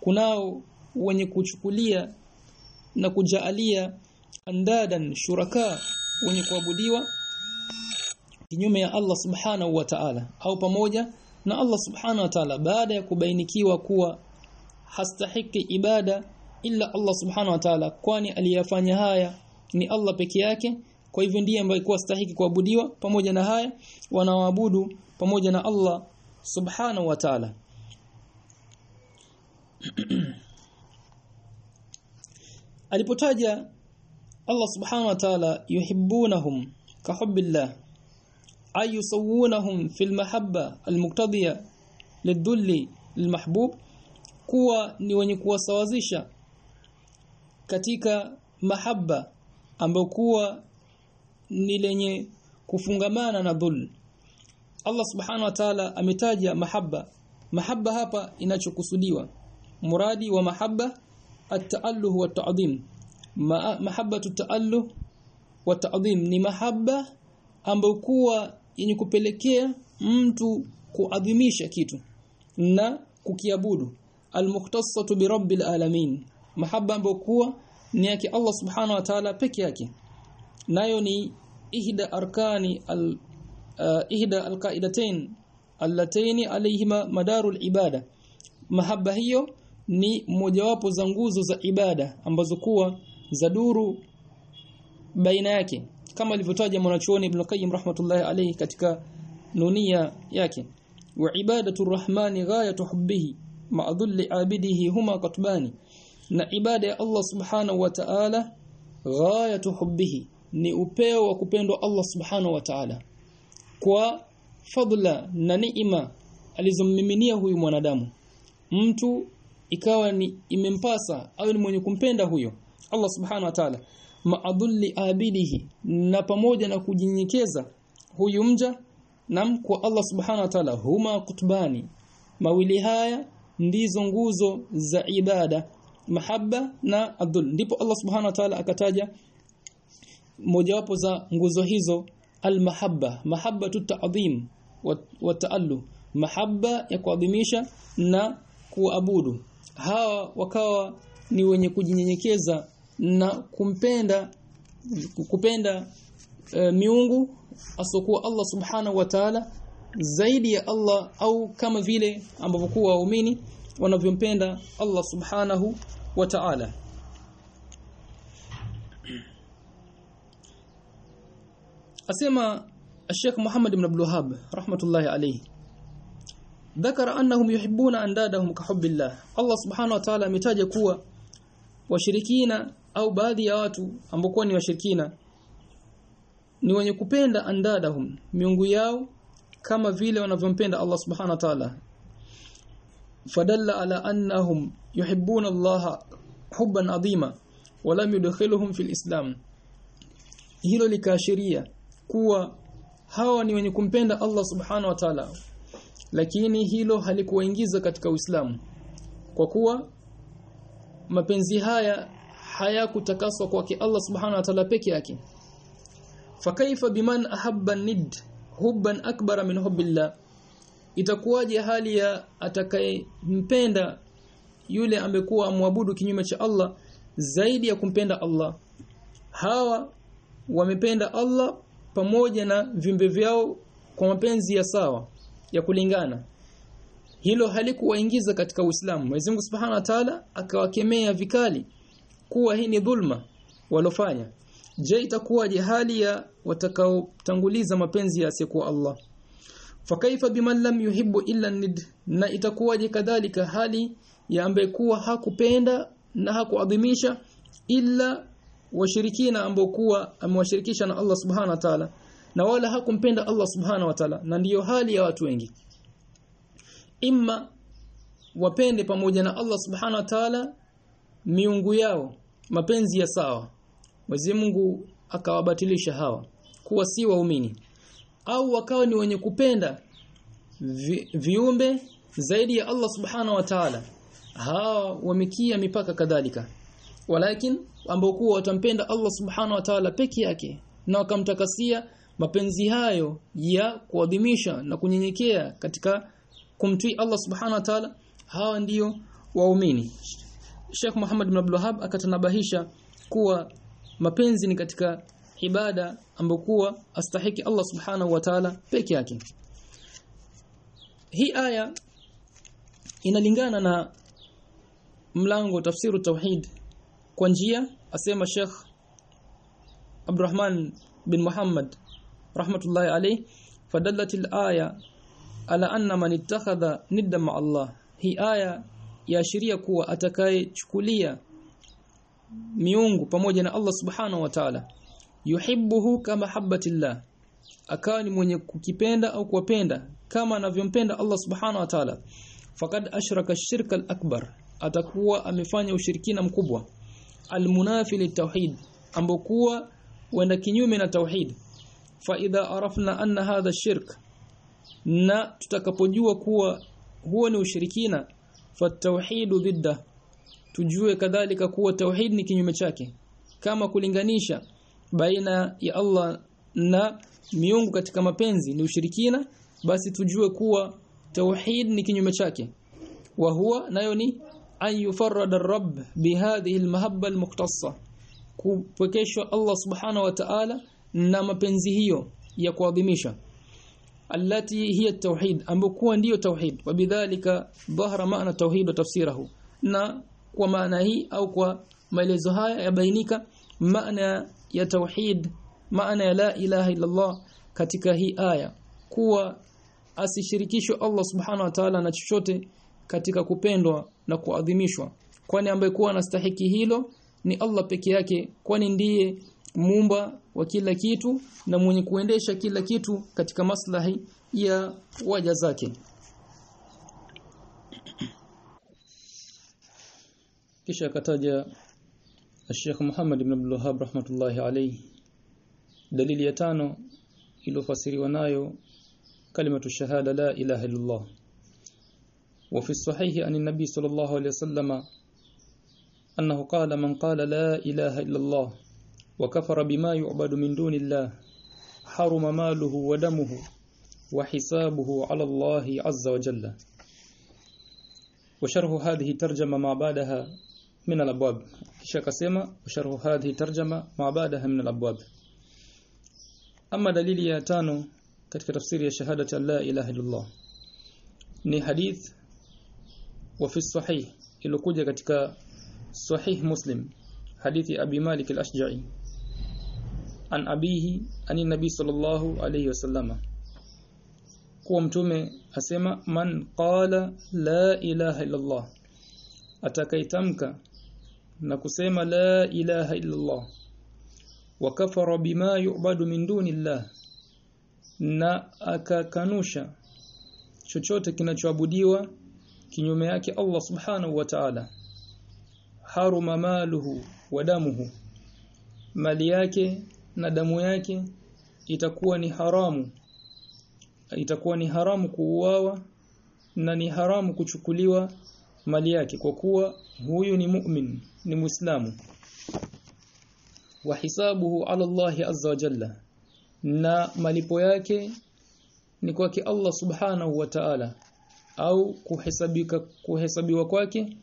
kunao wenye kuchukulia na kujaalia andadan shuraka wenye kuabudiwa kinyume ya Allah subhanahu wa ta'ala au pamoja na Allah subhanahu wa ta'ala baada ya kubainikiwa kuwa hastahiki ibada illa Allah subhanahu wa ta'ala kwani aliyafanya haya ni Allah peke yake. Kwa hivyo ndiye ambaye kwa stahiki kuabudiwa. Pamoja na haya wanaabudu pamoja na Allah subhanahu wa ta'ala. *clears throat* Alipotaja Allah subhanahu wa ta'ala yuhibbunahum kahubbillah ay yusawunahum fil mahabba almuqtadiya lidulli lilmahbub kuwa ni wenye kuwasawazisha katika mahaba ambayo kuwa ni lenye kufungamana na dhul Allah subhanahu wa ta'ala ametaja mahaba mahaba hapa inachokusudiwa. Muradi wa mahaba at-ta'alluh wa ta'dhim Ma, mahabbatu at-ta'alluh wa at-ta'dhim ni mahaba ambayo kuwa yenye kupelekea mtu kuadhimisha kitu na kukiabudu. Al-mukhtassatu bi rabbil alamin. Mahaba ambayo kuwa ni yake Allah subhanahu wa ta'ala peke yake. Nayo ni ihda arkani al ihda alqaidatain allataini alayhima madarul ibada. Mahaba hiyo ni mojawapo za nguzo za ibada ambazo kuwa za duru baina yake. Kama alivyotaja mwanachuoni Ibn Qayyim rahmatullahi alayhi katika nunia yake. Wa ibadatu rahmani ghayatu hubbihi ma'dhulli abidihi huma qatbani. Na ibada ya Allah subhanahu wa ta'ala ghayatu hubbihi ni upeo wa kupendwa Allah subhanahu wa ta'ala kwa fadla na neema alizommiminia huyu mwanadamu. Mtu ikawa ni imempasa au ni mwenye kumpenda huyo. Allah subhanahu wa ta'ala maadulli abidihi na pamoja na kujinyekeza huyu mja nam kwa Allah subhanahu wa ta'ala huma kutbani mawili haya ndizo nguzo za ibada mahaba na adhul. Ndipo Allah subhanahu wa ta'ala akataja mojawapo za nguzo hizo almahabba mahabbatu ta'dhim wa taallu. Mahabba ya kuadhimisha na kuabudu. Hawa wakawa ni wenye kujinyenyekeza na kumpenda kupenda e, miungu asokuwa Allah subhanahu wa ta'ala zaidi ya Allah au kama vile ambavyo kuwa waumini wanavyompenda Allah subhanahu wa ta'ala asema Sheikh Muhammad ibn Abdul Wahhab rahmatullahi alayhi dhakara annahum yuhibbuna andadahum kahubbillah Allah subhanahu wa ta'ala ametaja kuwa washirikina au baadhi ya watu ambao ni washirikina ni wenye kupenda andadahum miungu yao kama vile wanavyompenda Allah subhanahu wa ta'ala. Fadalla ala annahum yuhibbuna Allah hubban adhima walam yudkhiluhum fil islam. Hilo likaashiria kuwa hawa ni wenye kumpenda Allah subhanahu wa ta'ala. Lakini hilo halikuwaingiza katika Uislamu. Kwa kuwa mapenzi haya hayakutakaswa kwake Allah subhanahu wa ta'ala peke yake. Fakaifa biman ahabba nid hubban akbara min hubbillah. Itakuwaje hali ya atakayempenda yule amekuwa amwabudu kinyume cha Allah zaidi ya kumpenda Allah? Hawa wamependa Allah pamoja na viumbe vyao kwa mapenzi ya sawa ya kulingana. Hilo halikuwaingiza katika Uislamu. Mwenyezi Mungu Subhanahu wa Ta'ala akawakemea vikali kuwa hii ni dhulma walofanya. Je itakuwaje hali ya watakaotanguliza mapenzi ya asiyekuwa Allah? Fakaifa biman lam yuhibbu illa nid na itakuwaje kadhalika hali ya ambaye kuwa hakupenda na hakuadhimisha illa washirikina ambao kuwa amewashirikisha na Allah subhana wa ta'ala na wala hakumpenda Allah subhana wa ta'ala na ndiyo hali ya watu wengi. Imma wapende pamoja na Allah subhana wa ta'ala miungu yao mapenzi ya sawa. Mwenyezi Mungu akawabatilisha hawa kuwa si waumini au wakawa ni wenye kupenda vi, viumbe zaidi ya Allah subhana wa ta'ala. Hawa wamekia mipaka kadhalika walakin ambao kuwa watampenda Allah subhanahu wa ta'ala peke yake na wakamtakasia mapenzi hayo ya kuadhimisha na kunyenyekea katika kumtii Allah subhanahu wa ta'ala hawa ndiyo waumini. Sheikh Muhammad bin Abdul Wahhab akatanabahisha kuwa mapenzi ni katika ibada ambayo kuwa astahiki Allah subhanahu wa ta'ala peke yake. Hii aya inalingana na mlango tafsiru tauhid kwa njia asema Sheikh Abdurrahman bin Muhammad rahmatullahi alayhi fadallat al-aya ala anna man ittakhadha nidda ma Allah. Hii aya yaashiria kuwa atakayechukulia miungu pamoja na Allah subhanahu wa ta'ala yuhibbuhu kama habbatillah akawa ni mwenye kukipenda au kuwapenda kama anavyompenda Allah subhanahu wa ta'ala faqad ashraka shirka al-akbar atakuwa amefanya ushirikina mkubwa almunafi litauhid ambao kuwa wenda kinyume na tauhid fa idha arafna anna hadha shirk na tutakapojua kuwa huo ni ushirikina fa fatauhidu dhidda tujue kadhalika kuwa tauhid ni kinyume chake. Kama kulinganisha baina ya Allah na miungu katika mapenzi ni ushirikina basi tujue kuwa tauhid ni kinyume chake. Wa huwa nayo ni an yufarrada ar-rabb bihadhihi al-muqtassa kupwekeshwa Allah subhanahu wa ta'ala na mapenzi hiyo ya kuadhimisha. Allati hiya at-tauhid ambokuwa ndiyo tauhid. Wabidhalika dhahara maana tauhid wa tafsirahu. Na kwa maana hii au kwa maelezo haya yabainika maana ya tauhid maana ya la ilaha illa Allah katika hii aya. Kuwa asishirikishwe Allah subhanahu wa ta'ala na chochote katika kupendwa na kuadhimishwa. Kwani ambaye kuwa anastahiki hilo ni Allah peke yake kwani ndiye muumba wa kila kitu na mwenye kuendesha kila kitu katika maslahi ya waja zake. Kisha akataja Sheikh Muhammad ibn Abdul Wahhab rahmatullahi alayhi. Dalili ya tano iliyofasiriwa nayo kalimatu shahada la ilaha illallah وفي الصحيح عن النبي صلى الله عليه وسلم أنه قال من قال لا إله إلا الله وكفر بما يعبد من دون الله حرم ماله ودمه وحسابه على الله عز وجل. وشرح هذه ترجمة ما بعدها من الأبواب. kisha akasema وشرح هذه ترجمة ما بعدها من الأبواب. ama dalili ya tano katika tafsiri ya shahadati la ilaha illallah ni hadith wa fi sahih ilokuja katika sahih muslim hadithi abi malik al-ashja'i. An abihi ani nabi sallallahu alayhi wasallama kuwa mtume asema man qala la ilaha illallah atakaitamka na kusema la ilaha illallah wa kafara bima yu'badu min dunillah na akakanusha chochote kinachoabudiwa kinyume yake Allah subhanahu wa ta'ala. Haruma maluhu wa damuhu. Mali yake na damu yake itakuwa ni haramu. Itakuwa ni haramu kuuawa na ni haramu kuchukuliwa mali yake kwa kuwa huyu ni mu'min ni muislamu. Wa hisabuhu ala Allah azza wa jalla. Na malipo yake ni kwake Allah subhanahu wa ta'ala au kuhesabika kuhesabiwa kwake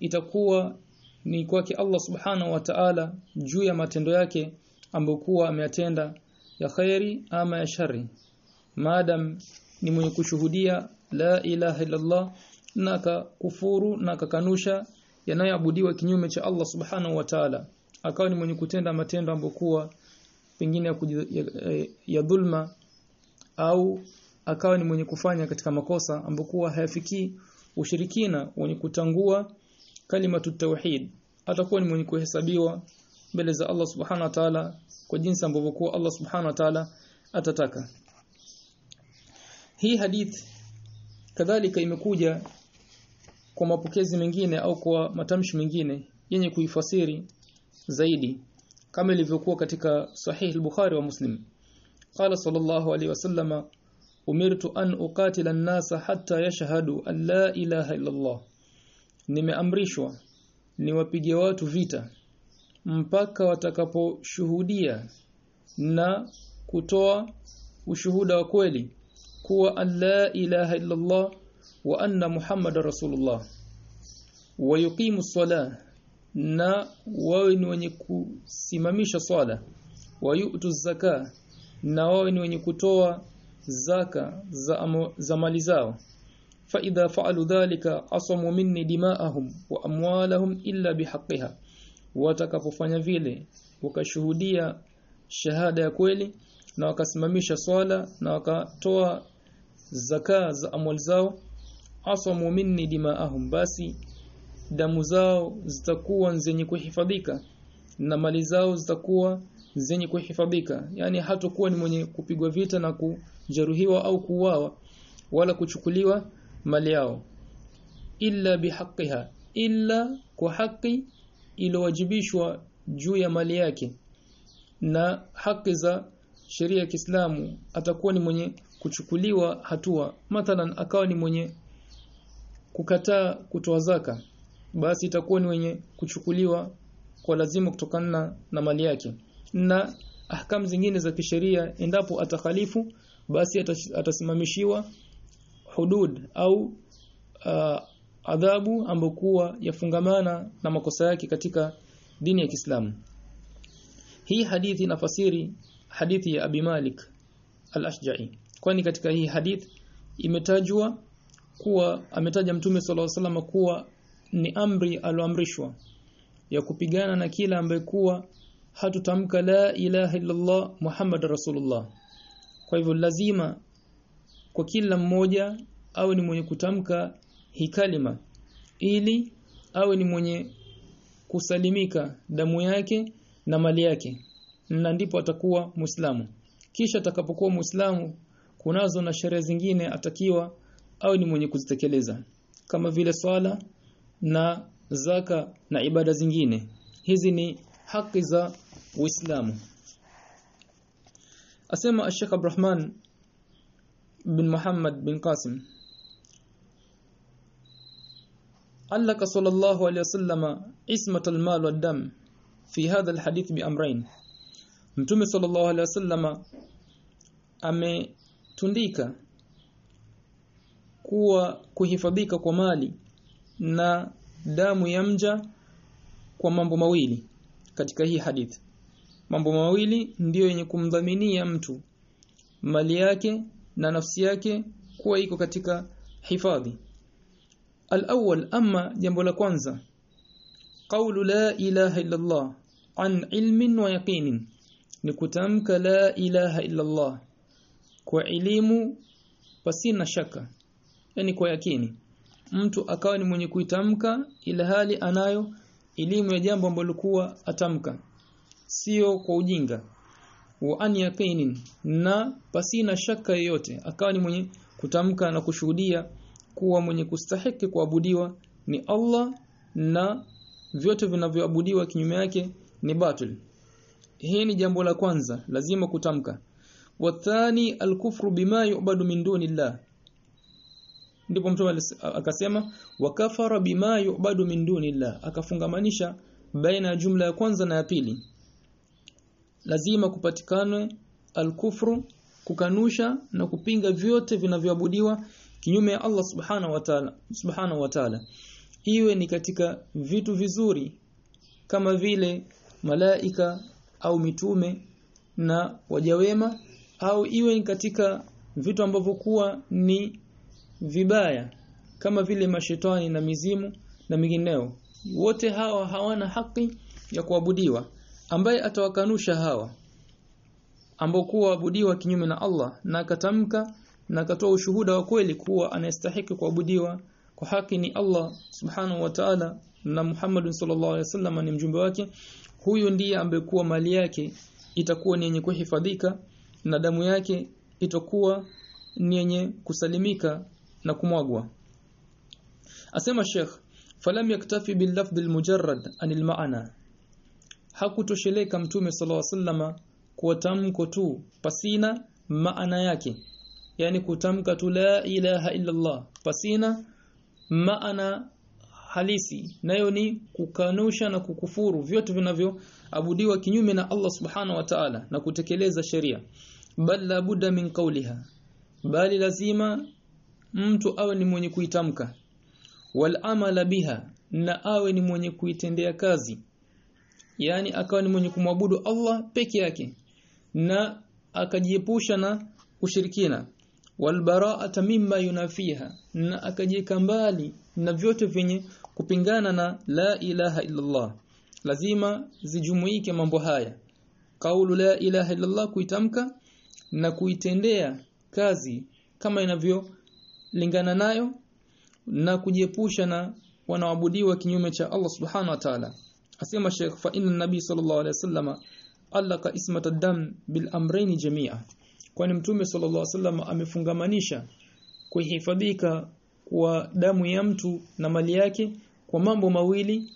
itakuwa ni kwake Allah subhanahu wa ta'ala juu ya matendo yake ambokuwa ameyatenda ya khairi ama ya shari madam ni mwenye kushuhudia la ilaha illallah na kufuru na kakanusha yanayoabudiwa kinyume cha Allah subhanahu wa ta'ala. Akawa ni mwenye kutenda matendo ambokuwa pengine ya, ya, ya dhulma au akawa ni mwenye kufanya katika makosa ambokuwa hayafikii ushirikina wenye kutangua kalimatu tauhid. Atakuwa ni mwenye kuhesabiwa mbele za Allah subhanahu wa ta'ala kwa jinsi ambavyo Allah subhanahu wa ta'ala atataka. Hii hadith kadhalika imekuja kwa mapokezi mengine au kwa matamshi mengine yenye kuifasiri zaidi kama ilivyokuwa katika sahih al-Bukhari wa Muslim. Qala sallallahu alayhi wasallama umirtu an uqatila an-nasa hatta yashhadu an la ilaha illa Allah nimeamrishwa niwapige watu vita mpaka watakaposhuhudia na kutoa ushuhuda wa kweli kuwa an la ilaha illa Allah wa anna muhammadar rasulullah. Wa yuqimu salah na wawe ni wenye kusimamisha swala. Wa yu'tu zaka na wawe ni wenye kutoa zaka za, amu, za mali zao. Fa idha fa'alu dhalika asamu minni dima'ahum wa amwalahum illa bihaqqiha watakapofanya vile wakashuhudia shahada ya kweli na wakasimamisha swala na wakatoa zaka za amwali zao asamu minni dima'ahum basi damu zao zitakuwa zenye kuhifadhika na mali zao zitakuwa zenye kuhifadhika. Yani hatakuwa ni mwenye kupigwa vita na kujeruhiwa au kuuawa wala kuchukuliwa mali yao illa bihaqqiha illa kwa haki iliyowajibishwa juu ya mali yake na haki za sheria ya Kiislamu atakuwa ni mwenye kuchukuliwa hatua mathalan akawa ni mwenye kukataa kutoa zaka basi itakuwa ni wenye kuchukuliwa kwa lazima kutokana na, mali yake. Na ahkam zingine za kisheria endapo atakhalifu basi atasimamishiwa hudud au uh, adhabu ambayo kuwa yafungamana na makosa yake katika dini ya Kiislamu hii hadithi inafasiri hadithi ya Abi Malik al-Ashja'i kwani katika hii hadith imetajwa kuwa ametaja Mtume صلى الله عليه kuwa ni amri aloamrishwa ya kupigana na kila ambaye kuwa hatutamka la ilaha illallah Muhammad Rasulullah kwa hivyo lazima kwa kila mmoja awe ni mwenye kutamka hii kalima ili awe ni mwenye kusalimika damu yake na mali yake na ndipo atakuwa Muislamu. Kisha atakapokuwa Muislamu kunazo na sherehe zingine atakiwa awe ni mwenye kuzitekeleza kama vile swala na zaka na ibada zingine. Hizi ni haki za Uislamu asema Sheikh Abdurrahman bin Muhammad bin Qasim علق صلى الله عليه وسلم اسمة المال والدم في هذا الحديث بأمرين Mtume sallallahu alaihi wasallam tundika kuwa kuhifadhika kwa mali na damu ya mja kwa mambo mawili katika hii hadithi mambo mawili ndiyo yenye kumdhaminia mtu. Mali yake na nafsi yake kuwa iko katika hifadhi. Jambo la la ilaha illa Allah an ilmin wa yaqinin ni kutamka la ilaha illa Allah kwa elimu pasina shaka yani kwa yakini. Mtu akawa ni mwenye kuitamka ila hali anayo elimu ya jambo ambalo atamka sio kwa ujinga. Wa an yaqinin na pasina shaka yoyote. Akawa ni mwenye kutamka na kushuhudia kuwa mwenye kustahiki kuabudiwa ni Allah na vyote vinavyoabudiwa kinyume yake ni batil. Hii ni jambo la kwanza lazima kutamka. Wathani alkufru bima yu'badu min dunillah. Ndipo mtume akasema wakafara bima yu'badu min dunillah. Akafungamanisha baina ya jumla ya kwanza na ya pili lazima kupatikane alkufru kukanusha na kupinga vyote vinavyoabudiwa kinyume ya Allah subhanahu wa ta'ala subhanahu wa ta'ala. Iwe ni katika vitu vizuri kama vile malaika au mitume na wajawema au iwe ni katika vitu ambavyo kuwa ni vibaya kama vile mashetani na mizimu na mingineo wote hawa hawana haki ya kuabudiwa ambaye atawakanusha hawa ambao kuwa kinyume na Allah na akatamka na akatoa ushuhuda wa kweli kuwa anastahili kuabudiwa kwa haki ni Allah subhanahu wa ta'ala na Muhammad sallallahu alaihi wasallam ni mjumbe wake huyu ndiye ambaye kuwa mali yake itakuwa ni yenye kuhifadhika na damu yake itakuwa ni yenye kusalimika na kumwagwa. Asema Sheikh falam yaktafi bil lafdh al mujarrad anil ma'na hakutosheleka mtume sallallahu alaihi wasallama kwa tamko tu pasina maana yake. Yani kutamka tu la ilaha illa Allah pasina maana halisi. Nayo ni kukanusha na kukufuru vyote vinavyoabudiwa kinyume na Allah subhana wa ta'ala na kutekeleza sheria. Bal la budda min qawliha bali lazima mtu awe ni mwenye kuitamka. Wal amala biha na awe ni mwenye kuitendea kazi yani akawa ni mwenye kumwabudu Allah peke yake. Na akajiepusha na ushirikina. Walbara'ata mimma yunafiha. Na akajieka mbali na vyote vyenye kupingana na la ilaha illallah. Lazima zijumuike mambo haya. Kaulu la ilaha illallah kuitamka na kuitendea kazi kama inavyolingana nayo na kujiepusha na wanaoabudiwa kinyume cha Allah subhanahu wa ta'ala asema Sheikh fa inna nabii sallallahu alaihi wasallama allaka ismata dam bil amrayn jami'a. Kwani mtume sallallahu alaihi wasallam amefungamanisha kuhifadhika kwa damu ya mtu na mali yake kwa mambo mawili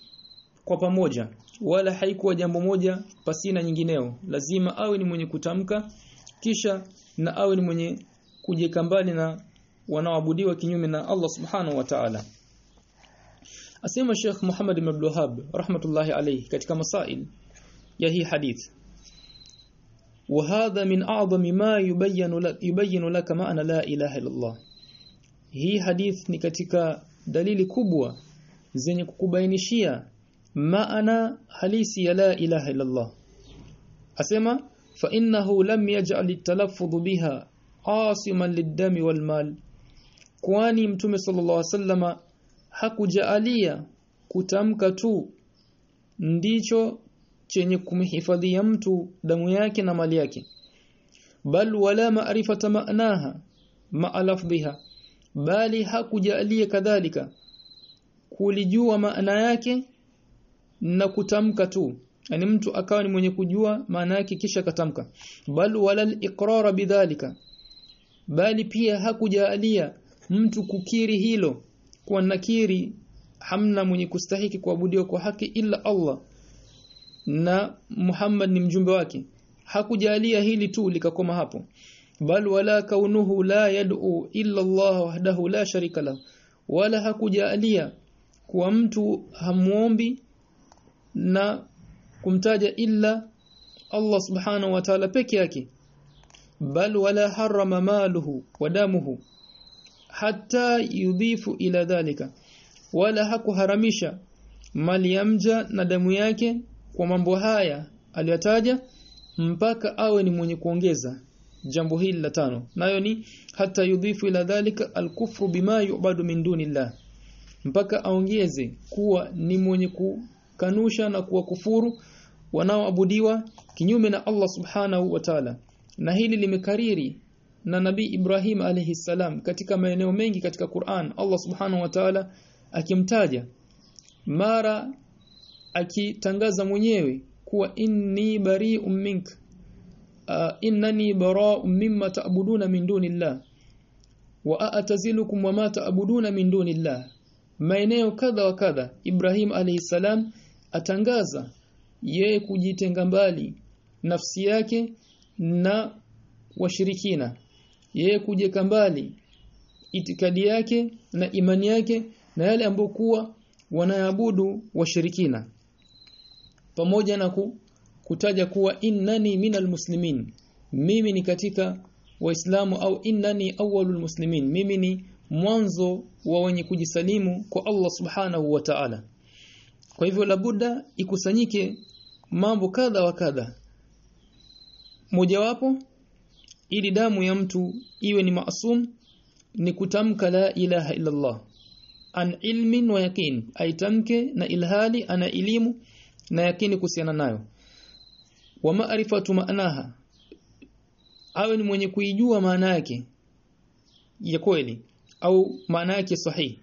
kwa pamoja. Wala haikuwa jambo moja pasina nyingineo. Lazima awe ni mwenye kutamka kisha na awe ni mwenye kujeka mbali na wanaoabudiwa kinyume na Allah subhanahu wa ta'ala asema Sheikh Muhammad ibn Abdul Wahhab rahmatullahi alayhi katika masail ya hii hadith وهذا من أعظم ما يبين لك, يبين لك معنى لا إله إلا الله hii hadith ni katika dalili kubwa zenye kukubainishia maana halisi ya la ilaha illa Allah asema fa innahu lam yaj'al at-talaffuz biha asiman lid-dami wal mal kwani mtume sallallahu alaihi wasallama hakujaalia kutamka tu. Ndicho chenye kumhifadhia mtu damu yake na mali yake. Bal wala ma'rifata ma'naha ma'alafdhiha bali hakujalia kadhalika. Kulijua maana yake na kutamka tu. Yani mtu akawa ni mwenye kujua maana yake kisha katamka bal wala al-iqrar bidhalika. Bali pia hakujaalia mtu kukiri hilo kwa nakiri hamna mwenye kustahiki kuabudiwa kwa haki ila Allah. Na Muhammad ni mjumbe wake. Hakujalia hili tu likakoma hapo. Bal wala kaunuhu la yad'u illa Allah wahdahu la sharika la wala hakujalia kuwa mtu hamuombi na kumtaja illa Allah subhanahu wa ta'ala peke yake. Bal wala harrama maluhu wa damuhu hatta yudhifu ila dhalika wala hakuharamisha mali ya mja na damu yake kwa mambo haya aliyotaja mpaka awe ni mwenye kuongeza jambo hili la tano. Nayo ni hata yudhifu ila dhalika alkufru bima yu'badu min dunillah mpaka aongeze kuwa ni mwenye kukanusha na kuwa kufuru wanaoabudiwa kinyume na Allah subhanahu wa ta'ala. Na hili limekariri na nabii Ibrahim alayhi salam katika maeneo mengi katika Qur'an Allah subhanahu wa ta'ala akimtaja. Mara akitangaza mwenyewe kuwa inni bari'un mink uh, innani bara'un mimma ta'buduna min dunillah wa a'tazilukum wama ta'buduna min dunillah. Maeneo kadha wa kadha Ibrahim alayhi salam atangaza yeye kujitenga mbali nafsi yake na washirikina yeye kujeka mbali itikadi yake na imani yake na yale ambayo kuwa wanaabudu washirikina. Pamoja na ku, kutaja kuwa innani minal muslimin mimi ni katika waislamu au innani awwalul muslimin mimi ni mwanzo wa wenye kujisalimu kwa Allah subhanahu wa ta'ala. Kwa hivyo labuda ikusanyike mambo kadha wa kadha. Mojawapo ili damu ya mtu iwe ni maasum ni kutamka la ilaha illa Allah an ilmin wa yaqin aitamke na ilhali ana elimu na yakini kuhusiana nayo. Wa ma'rifatu maanaha awe ni mwenye kuijua maana yake ya kweli au maana yake sahihi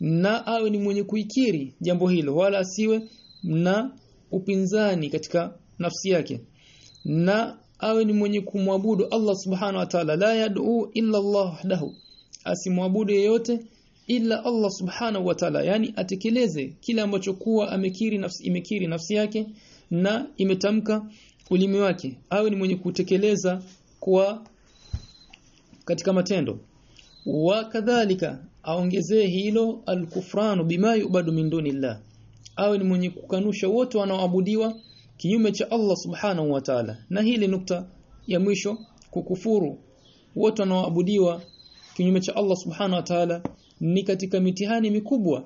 na awe ni mwenye kuikiri jambo hilo wala asiwe na upinzani katika nafsi yake. Na awe ni mwenye kumwabudu Allah subhanahu wa ta'ala. La yad'u illa Allah wahdahu. Asimwabudu yeyote ila Allah subhanahu wa ta'ala. Yani atekeleze kile ambacho kuwa amekiri nafsi imekiri nafsi yake na imetamka ulimi wake. Awe ni mwenye kutekeleza kwa katika matendo. Wa kadhalika aongezee hilo alkufranu bima yubadu min dunillah. Awe ni mwenye kukanusha wote wanaoabudiwa kinyume cha Allah subhanahu wa ta'ala. Na hili nukta ya mwisho kukufuru. Wote wanaoabudiwa kinyume cha Allah subhanahu wa ta'ala ni katika mitihani mikubwa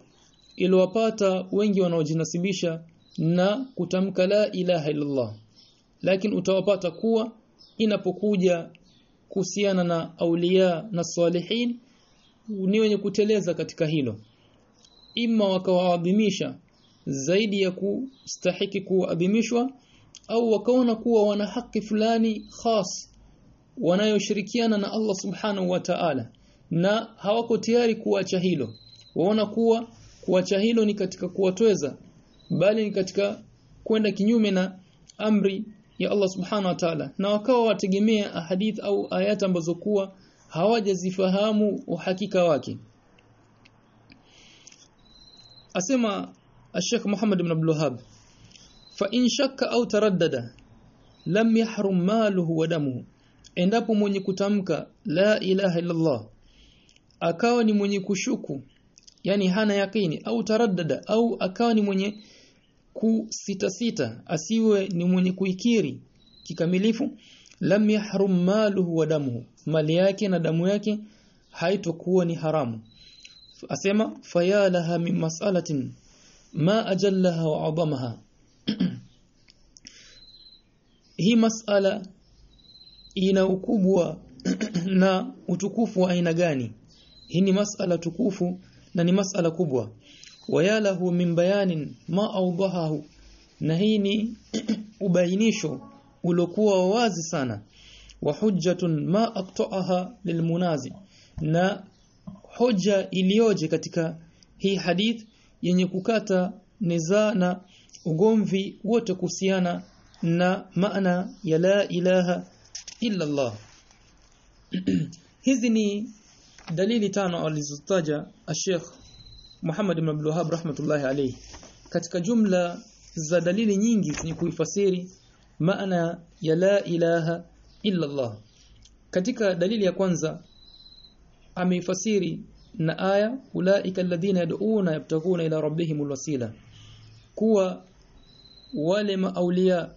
iliyowapata wengi wanaojinasibisha na kutamka la ilaha illallah. Lakini utawapata kuwa inapokuja kuhusiana na aulia na salihin ni wenye kuteleza katika hilo. Ima wakawaadhimisha zaidi ya kustahiki kuadhimishwa au wakaona kuwa wana haki fulani khas wanayoshirikiana na Allah subhanahu wa ta'ala na hawako tayari kuacha hilo. Waona kuwa kuacha hilo ni katika kuwatweza bali ni katika kwenda kinyume na amri ya Allah subhanahu wa ta'ala. Na wakawa wategemea ahadith au ayat ambazo kuwa hawajazifahamu uhakika wake. Asema الشيخ محمد بن عبد الوهاب فإن شك أو تردد لم يحرم ماله ودمه endapo mwenye kutamka la ilaha illa Allah akawa ni mwenye kushuku yani hana yakini au taraddada au akawa ni mwenye kusita sita asiwe ni mwenye kuikiri kikamilifu lam yahrum maluhu wa damuhu mali yake na damu yake haitokuwa ni haramu asema fayalaha min mas'alatin ajallaha wa adamaha. *clears throat* Hii masala ina ukubwa *clears throat* na utukufu wa aina gani? Hii ni masala tukufu na ni masala kubwa. Wayalahu min bayanin ma awdahahu. Na hii ni *clears throat* ubainisho ulokuwa wazi sana. Wa hujjatun ma aqta'aha lilmunazi. Na hoja iliyoje katika hii hadith yenye kukata niza na ugomvi wote kuhusiana na maana ya la ilaha illa Allah. *clears throat* Hizi ni dalili tano alizotaja Sheikh Muhammad ibn Abdul Wahhab rahmatullahi alayhi. Katika jumla za dalili nyingi zenye kuifasiri maana ya la ilaha illa Allah. Katika dalili ya kwanza ameifasiri na aya ulaika alladhina yad'una yabtaguna ila rabbihimul wasila kuwa wale maaulia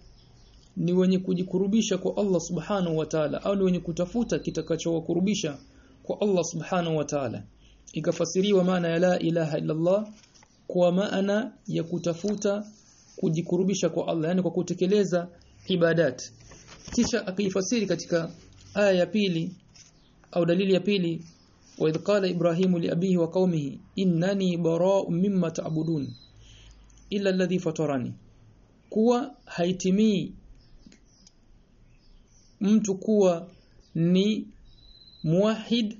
ni wenye kujikurubisha kwa Allah subhanahu wa ta'ala au ni wenye kutafuta kitakachowakurubisha kwa Allah subhanahu wa ta'ala. Ikafasiriwa maana ya la ilaha illa Allah kwa maana ya kutafuta kujikurubisha kwa Allah yani kwa kutekeleza ibadat. Kisha akaifasiri katika aya ya pili au dalili ya pili wa idh qala ibrahimu li abihi wa qaumihi innani bara'u mimma ta'budun illa alladhi fatarani. Kuwa haitimii mtu kuwa ni muwahid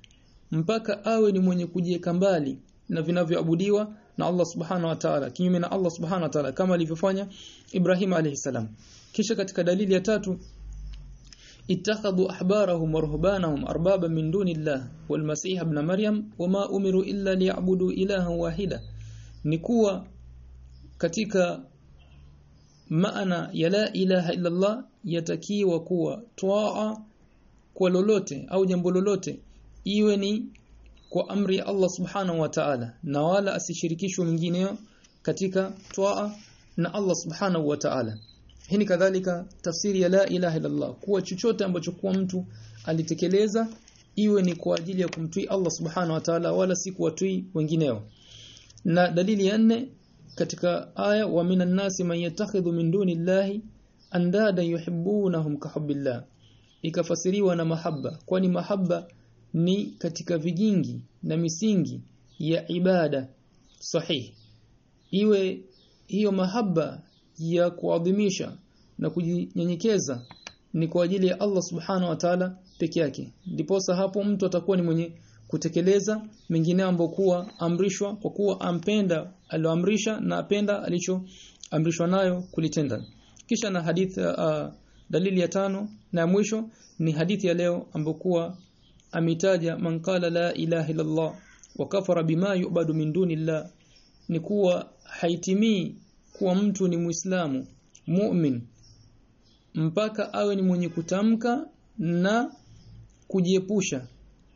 mpaka awe ni mwenye kujieka mbali na vinavyoabudiwa na Allah subhanahu wa ta'ala kinyume na Allah subhanahu wa ta'ala kama alivyofanya Ibrahim alayhi salam. Kisha katika dalili ya tatu ahbarahum wa ruhbanahum arbaba min dunillah wal masih ibn maryam wama umiru illa liya'budu ilahan wahida. Ni kuwa katika maana ya la ilaha illa Allah yatakiwa kuwa twaa kwa lolote au jambo lolote iwe ni kwa amri ya Allah subhanahu wa ta'ala na wala asishirikishwe mwingineo katika twaa na Allah subhanahu wa ta'ala hii ni kadhalika tafsiri ya la ilaha illa Allah kuwa chochote ambacho kuwa mtu alitekeleza iwe ni kwa ajili ya kumtii Allah subhanahu wa ta'ala wala si kuwatii wengineo. Na dalili ya nne katika aya wa minan nasi man yattakhidhu min dunillahi andada yuhibbunahum kahubbillah ikafasiriwa na mahaba kwani mahaba ni katika vigingi na misingi ya ibada sahihi iwe hiyo mahaba ya kuadhimisha na kujinyenyekeza ni kwa ajili ya Allah subhanahu wa ta'ala peke yake. Ndiposa hapo mtu atakuwa ni mwenye kutekeleza mengine ambayo kuwa amrishwa kwa kuwa ampenda alioamrisha na apenda alichoamrishwa nayo kulitenda. Kisha na hadithi uh, dalili ya tano na ya mwisho ni hadithi ya leo ambayo kuwa amitaja man qala la ilaha illa Allah wa kafara bima yu'badu min dunillah. Ni kuwa haitimii kuwa mtu ni muislamu mu'min mpaka awe ni mwenye kutamka na kujiepusha.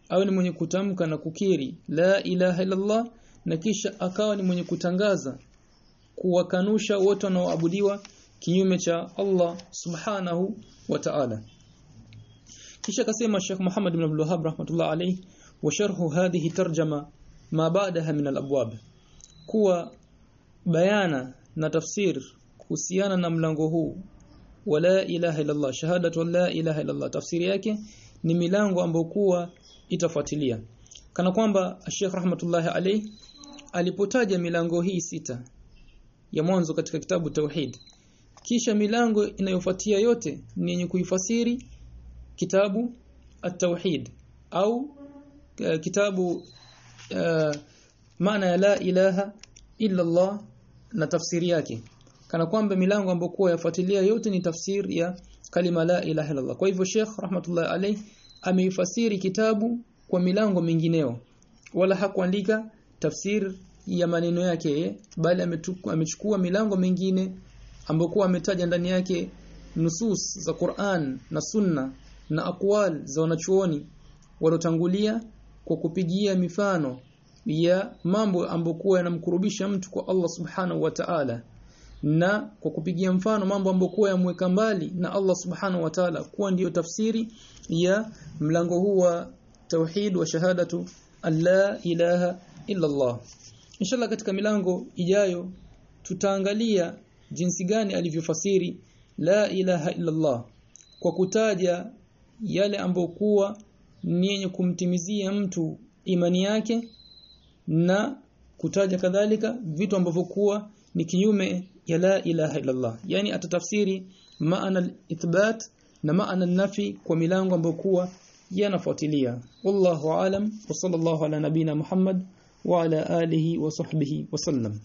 Awe ni mwenye kutamka na kukiri la ilaha illallah na kisha akawa ni mwenye kutangaza kuwakanusha wote wanaoabudiwa kinyume cha Allah subhanahu wa ta'ala. Kisha akasema Sheikh Muhammad ibn Abdul Wahhab rahmatullah alayhi wa sharhu hadhihi tarjama ma ba'daha min al-abwab. Kuwa bayana na tafsir kuhusiana na mlango huu wala ilaha illallah. Shahadatu la ilaha illallah. Tafsiri yake ni milango ambayo kuwa itafuatilia. Kana kwamba Sheikh rahmatullahi alayhi alipotaja milango hii sita ya mwanzo katika kitabu tauhid kisha milango inayofuatia yote ni yenye kuifasiri kitabu at-tauhid au uh, kitabu uh, maana ya la ilaha illa Allah na tafsiri yake kana kwamba milango ambayo kuwa yafuatilia yote ni tafsiri ya kalima la ilaha illa Allah kwa hivyo Sheikh rahmatullah alayhi ameifasiri kitabu kwa milango mingineo. Wala hakuandika tafsiri ya maneno yake bali amechukua milango mingine ambayo ametaja ndani yake nusus za Qur'an na Sunna na akwal za wanachuoni walotangulia kwa kupigia mifano ya mambo ambokuwa yanamkurubisha mtu kwa Allah subhanahu wa ta'ala na kwa kupigia mfano mambo ambayo ambokuwa yamweka mbali na Allah subhanahu wa ta'ala kuwa ndiyo tafsiri ya mlango huu wa tauhid wa shahadatu alla ilaha illa Allah inshallah katika milango ijayo tutaangalia jinsi gani alivyofasiri la ilaha illa Allah kwa kutaja yale ambayo kuwa ni yenye kumtimizia mtu imani yake na kutaja kadhalika vitu ambavyo kuwa ni kinyume يا لا إله إلا الله. يعني أتتفسيري ما أنا الإثبات نما أنا النفي وملانغ بكوة ينفوتليا والله أعلم وصلى الله على نبينا محمد وعلى آله وصحبه وسلم